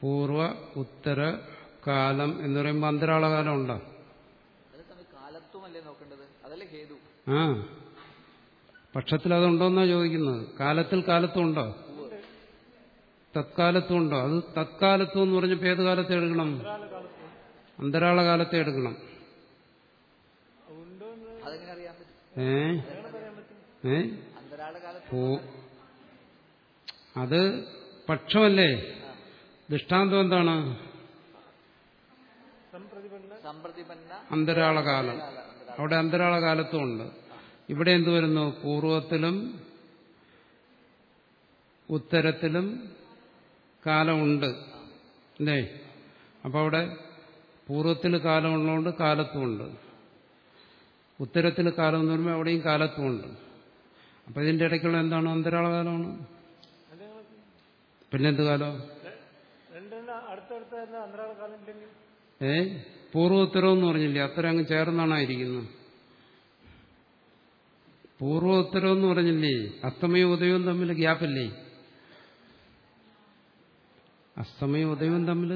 പൂർവ ഉത്തര കാലം എന്ന് പറയുമ്പോൾ അന്തരാളകാലം ഉണ്ടോ? അല്ലേ ആ. പക്ഷത്തിൽ അതുണ്ടോന്നാ ചോദിക്കുന്നത്. കാലത്തിൽ കാലത്തും ഉണ്ടോ? തത്കാലത്തും ഉണ്ടോ അത് തത്കാലത്തും എന്ന് പറഞ്ഞപ്പോൾ ഏത് കാലത്തെ എടുക്കണം. അന്തരാള കാലത്തെ എടുക്കണം. ഏ? ഏ? അത് പക്ഷമല്ലേ? ദൃഷ്ടാന്തം എന്താണ്? അന്തരാളകാലം. അവിടെ അന്തരാളകാലത്തും ഉണ്ട് ഇവിടെ എന്ത് വരുന്നു? പൂർവത്തിലും ഉത്തരത്തിലും കാലമുണ്ട്. അല്ലേ? അപ്പോൾ അവിടെ പൂർവത്തിൽ കാലമുള്ളതുകൊണ്ട് കാലത്തുമുണ്ട്. ഉത്തരത്തിൽ കാലം എന്ന് പറയുമ്പോൾ അവിടെയും കാലത്തുമുണ്ട്. അപ്പം ഇതിന്റെ ഇടയ്ക്കുള്ള എന്താണ് അന്തരാളകാലമാണ്? പിന്നെന്ത് കാലം? ഏ? പൂർവോത്തരം എന്ന് പറഞ്ഞില്ലേ? അത്ര അങ്ങ് ചേർന്നാണ് ഇരിക്കുന്നത് പൂർവോത്തരം എന്ന് പറഞ്ഞില്ലേ? അസ്തമയും ഉദയവും തമ്മിൽ ഗ്യാപ്പില്ലേ? അസ്തമയും ഉദയവും തമ്മിൽ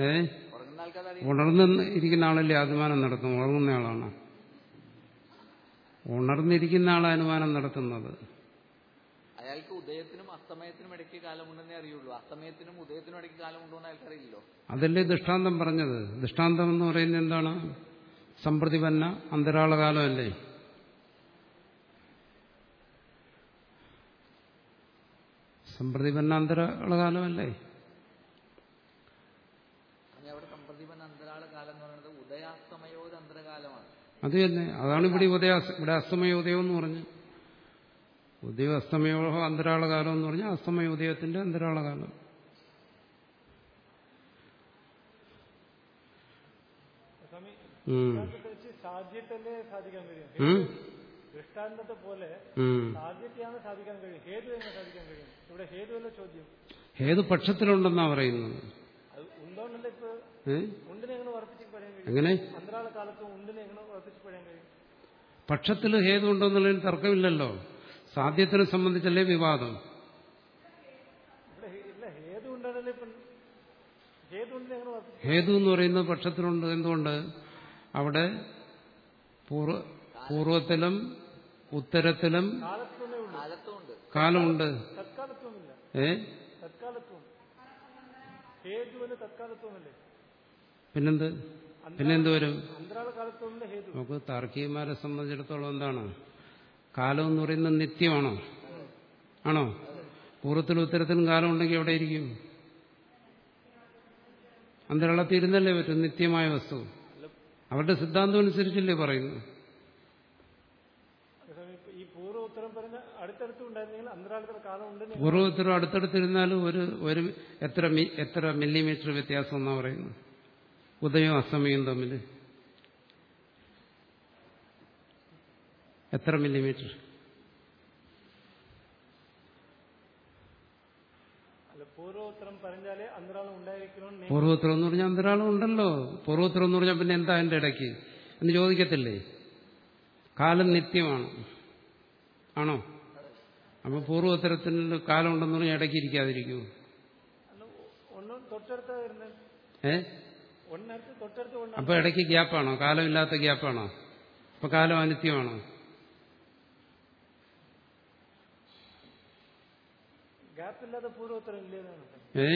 ഏ? ഉണർന്ന് ഇരിക്കുന്ന ആളല്ലേ അനുമാനം നടത്തും ഉറങ്ങുന്ന ആളാണ്? ഉണർന്നിരിക്കുന്ന ആൾ അനുമാനം നടത്തുന്നത്. അയാൾക്ക് ഉദയത്തിനും അസ്തമയത്തിനും ഇടയ്ക്ക് കാലമുണ്ടെന്നേ അറിയുള്ളൂ. അസ്തമയത്തിനും ഉദയത്തിനും ഇടയ്ക്ക് കാലമുണ്ടോ എന്ന് അറിയില്ലല്ലോ. അറിയില്ലോ അതല്ലേ ദൃഷ്ടാന്തം പറഞ്ഞത്? ദൃഷ്ടാന്തം എന്ന് പറയുന്നത് എന്താണ്? സമ്പ്രതിപന്ന അന്തരാളകാലമല്ലേ സമ്പ്രതിപന്ന അന്തരാളകാലമല്ലേ അങ്ങനെ അവിടെ സമ്പ്രതിപന്ന അന്തരാള കാലം എന്ന് പറയുന്നത് ഉദയാസ്തമയോര കാലമല്ലേ അത് തന്നെ. അതാണ് ഇവിടെ ഉദയാസ് ഇവിടെ അസ്തമയോദയം എന്ന് പറഞ്ഞ്. ഉദയ അസ്തമയോ അന്തരാളകാലം എന്ന് പറഞ്ഞാൽ അസ്തമയ ഉദയത്തിന്റെ അന്തരാളകാലം. സ്വാമി ഉം. സാധ്യത്തല്ലേ സാധിക്കാൻ കഴിയും? ദൃഷ്ടാന്തത്തെ പോലെ സാധ്യതയാണ് സാധിക്കാൻ കഴിയും. ഹേതു എങ്ങനെ സാധിക്കാൻ കഴിയും? ഇവിടെ ഹേതു അല്ല ചോദ്യം. ഹേതു പക്ഷത്തിലുണ്ടെന്നാ പറയുന്നത്. എങ്ങനെ പക്ഷത്തിൽ ഹേതു ഉണ്ടോന്നുള്ളതിന് തർക്കമില്ലല്ലോ. സാധ്യത്തിനെ സംബന്ധിച്ചല്ലേ വിവാദം. ഹേതു എന്ന് പറയുന്നത് പക്ഷത്തിലുണ്ട് എന്തുകൊണ്ട്? അവിടെ പൂർവ പൂർവത്തിലും ഉത്തരത്തിലും കാലമുണ്ട്. ഏ? പിന്നെന്ത്? പിന്നെന്ത് വരും? നമുക്ക് താർക്കികന്മാരെ സംബന്ധിച്ചിടത്തോളം എന്താണ്? കാലം എന്ന് പറയുന്നത് നിത്യമാണോ. ആണോ? പൂർവത്തിലും ഉത്തരത്തിലും കാലം ഉണ്ടെങ്കിൽ എവിടെ ഇരിക്കും? അന്തരാളത്തിൽ ഇരുന്നല്ലേ പറ്റും? നിത്യമായ വസ്തു. അവരുടെ സിദ്ധാന്തം അനുസരിച്ചല്ലേ പറയുന്നു അതേസമയം ഇപ്പൊ ഈ പൂർവ ഉത്തരം പറഞ്ഞ അടുത്തടുത്ത് ഉണ്ടായിരുന്നെങ്കിൽ അന്തരാളത്തിൽ കാലം ഉണ്ടെന്ന് പൂർവോത്തരം അടുത്തടുത്തിരുന്നാലും ഒരു ഒരു എത്ര എത്ര മില്ലിമീറ്റർ വ്യത്യാസം എന്നാ പറയുന്നത്? ഉദയവും അസ്തമയവും തമ്മിൽ എത്ര മില്ലിമീറ്റർ? പൂർവോത്തരം എന്ന് പറഞ്ഞാൽ അന്തരാളം ഉണ്ടല്ലോ. പൂർവോത്തരം എന്ന് പറഞ്ഞാൽ പിന്നെ എന്താ എന്റെ ഇടയ്ക്ക്? എന്ന് ചോദിക്കത്തില്ലേ? കാലം നിത്യമാണ്. ആണോ? അപ്പൊ പൂർവോത്തരത്തിന് കാലം ഉണ്ടെന്ന് പറഞ്ഞാൽ ഇടയ്ക്ക് ഇരിക്കാതിരിക്കൂ. ഏ? അപ്പൊ ഇടയ്ക്ക് ഗ്യാപ്പാണോ? കാലമില്ലാത്ത ഗ്യാപ്പാണോ? അപ്പൊ കാലം അനിത്യമാണോ? ഏ?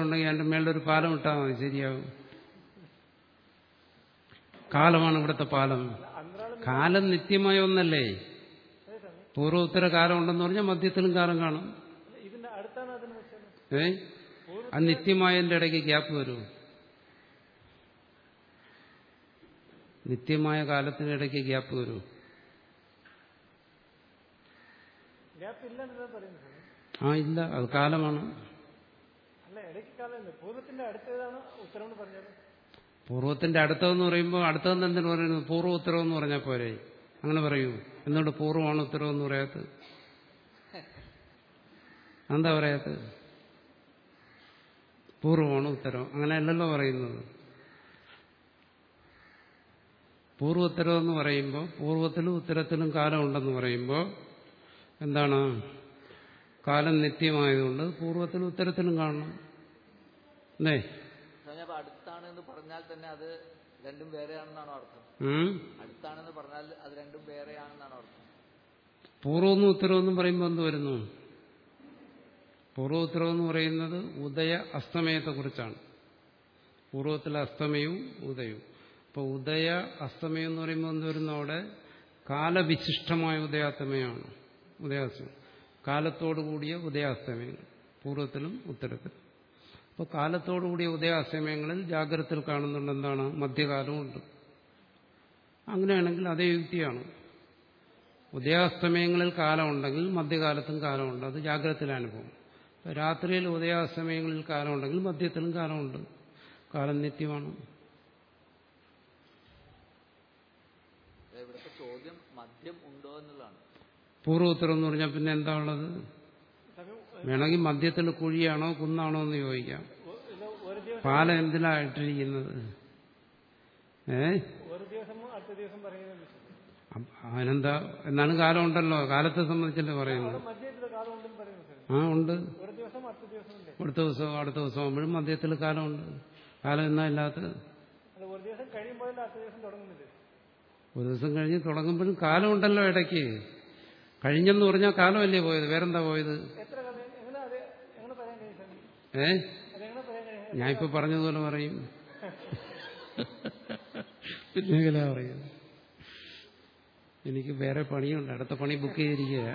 ഉണ്ടെങ്കിൽ അതിന്റെ മേളിൽ ഒരു പാലം ഇട്ടാൽ മതി ശരിയാവും. കാലമാണ് ഇവിടുത്തെ പാലം. കാലം നിത്യമായ ഒന്നല്ലേ? പൂർവോത്തര കാലം ഉണ്ടെന്ന് പറഞ്ഞാൽ മധ്യത്തിലും കാലം കാണും. ഏ? ആ നിത്യമായതിന്റെ ഇടയ്ക്ക് ഗ്യാപ്പ് വരൂ. നിത്യമായ കാലത്തിനിടയ്ക്ക് ഗ്യാപ്പ് വരൂ. ഗ്യാപ്പ് പറയുന്നത് ആ ഇല്ല അത് കാലമാണ്. പൂർവത്തിന്റെ ഇടയ്ക്ക് എന്ന് അടുത്തതെന്ന് പറയുമ്പോൾ അടുത്തതെന്ന് എന്തിനു പറയുന്നത് പൂർവ ഉത്തരവെന്ന് പറഞ്ഞാൽ പോരെ. അങ്ങനെ പറയൂ. എന്നോട് പൂർവമാണ് ഉത്തരവ് എന്ന് പറയാത്തത്? എന്താ പറയാത്തത്? പൂർവമാണ് ഉത്തരവ് അങ്ങനെയല്ലല്ലോ പറയുന്നത്. പൂർവോത്തരം എന്ന് പറയുമ്പോൾ പൂർവത്തിലും ഉത്തരത്തിലും കാലം ഉണ്ടെന്ന് പറയുമ്പോൾ എന്താണ്? കാലം നിത്യമായതുകൊണ്ട് പൂർവത്തിലും ഉത്തരത്തിലും കാണണം. അല്ലേ? അടുത്താണ് എന്ന് പറഞ്ഞാൽ തന്നെ അത് രണ്ടും വേറെയാണെന്നാണോ അർത്ഥം? അടുത്താണെന്ന് പറഞ്ഞാൽ അത് രണ്ടും വേറെയാണെന്നാണോ അർത്ഥം? പൂർവമെന്നും ഉത്തരവെന്നും പറയുമ്പോൾ എന്ത് വരുന്നു? എന്ന് പറയുന്നത് ഉദയ അസ്തമയത്തെക്കുറിച്ചാണ്. പൂർവത്തിലെ അസ്തമയവും ഉദയവും. അപ്പോൾ ഉദയ അസ്തമയം എന്ന് പറയുമ്പോൾ എന്ത് വരുന്നു അവിടെ? കാലവിശിഷ്ടമായ ഉദയാസ്തമയമാണ്. ഉദയാസ്തമയം. കാലത്തോടു കൂടിയ ഉദയാസ്തമയങ്ങൾ. പൂർവത്തിലും ഉത്തരത്തിലും അപ്പോൾ കാലത്തോടുകൂടിയ ഉദയാസമയങ്ങളിൽ ജാഗ്രതയിൽ കാണുന്നുണ്ട് എന്താണ്? മധ്യകാലമുണ്ട്. അങ്ങനെയാണെങ്കിൽ അതേ യുക്തിയാണ്. ഉദയാസ്തമയങ്ങളിൽ കാലമുണ്ടെങ്കിൽ മധ്യകാലത്തും കാലമുണ്ട്. അത് ജാഗ്രതത്തിലെ അനുഭവം. രാത്രിയിൽ ഉദയാസ്തമയങ്ങളിൽ കാലമുണ്ടെങ്കിൽ മധ്യത്തിലും കാലമുണ്ട്. കാലം നിത്യമാണ്. ചോദ്യം മദ്യം ഉണ്ടോ എന്നുള്ളതാണ്. പൂർവോത്തരം എന്ന് പറഞ്ഞാൽ പിന്നെ എന്താ ഉള്ളത്? വേണമെങ്കിൽ മദ്യത്തിൽ കുഴിയാണോ കുന്നാണോ എന്ന് ചോദിക്കാം. പാല എന്തിനാ ഇട്ടിരിക്കുന്നത്? ഏ? ഒരു എന്നാണ് കാലം ഉണ്ടല്ലോ. കാലത്തെ സംബന്ധിച്ചല്ലേ പറയുന്നത്. ആ ഉണ്ട്. അടുത്ത ദിവസം ഇല്ലേ അടുത്ത ദിവസം ആകുമ്പോഴും മദ്യത്തിൽ കാലമുണ്ട്. കാലം എന്നാ ഇല്ലാത്തത് ഒരു ദിവസം കഴിഞ്ഞ് തുടങ്ങുമ്പോഴും കാലമുണ്ടല്ലോ ഇടയ്ക്ക്. കഴിഞ്ഞെന്ന് പറഞ്ഞാൽ കാലമല്ലേ പോയത്. വേറെന്താ പോയത് എത്ര കാലം എങ്ങനെ അത് എങ്ങനെ പറയാൻ കഴിയും സ്വാമി ഏ? ഞാനിപ്പോ ഞാൻ ഇപ്പൊ പറഞ്ഞതുപോലെ പറയും. പിന്നെ പറയുന്നു പറയും എനിക്ക് വേറെ പണിയുണ്ട്. അടുത്ത പണി ബുക്ക് ചെയ്തിരിക്കുക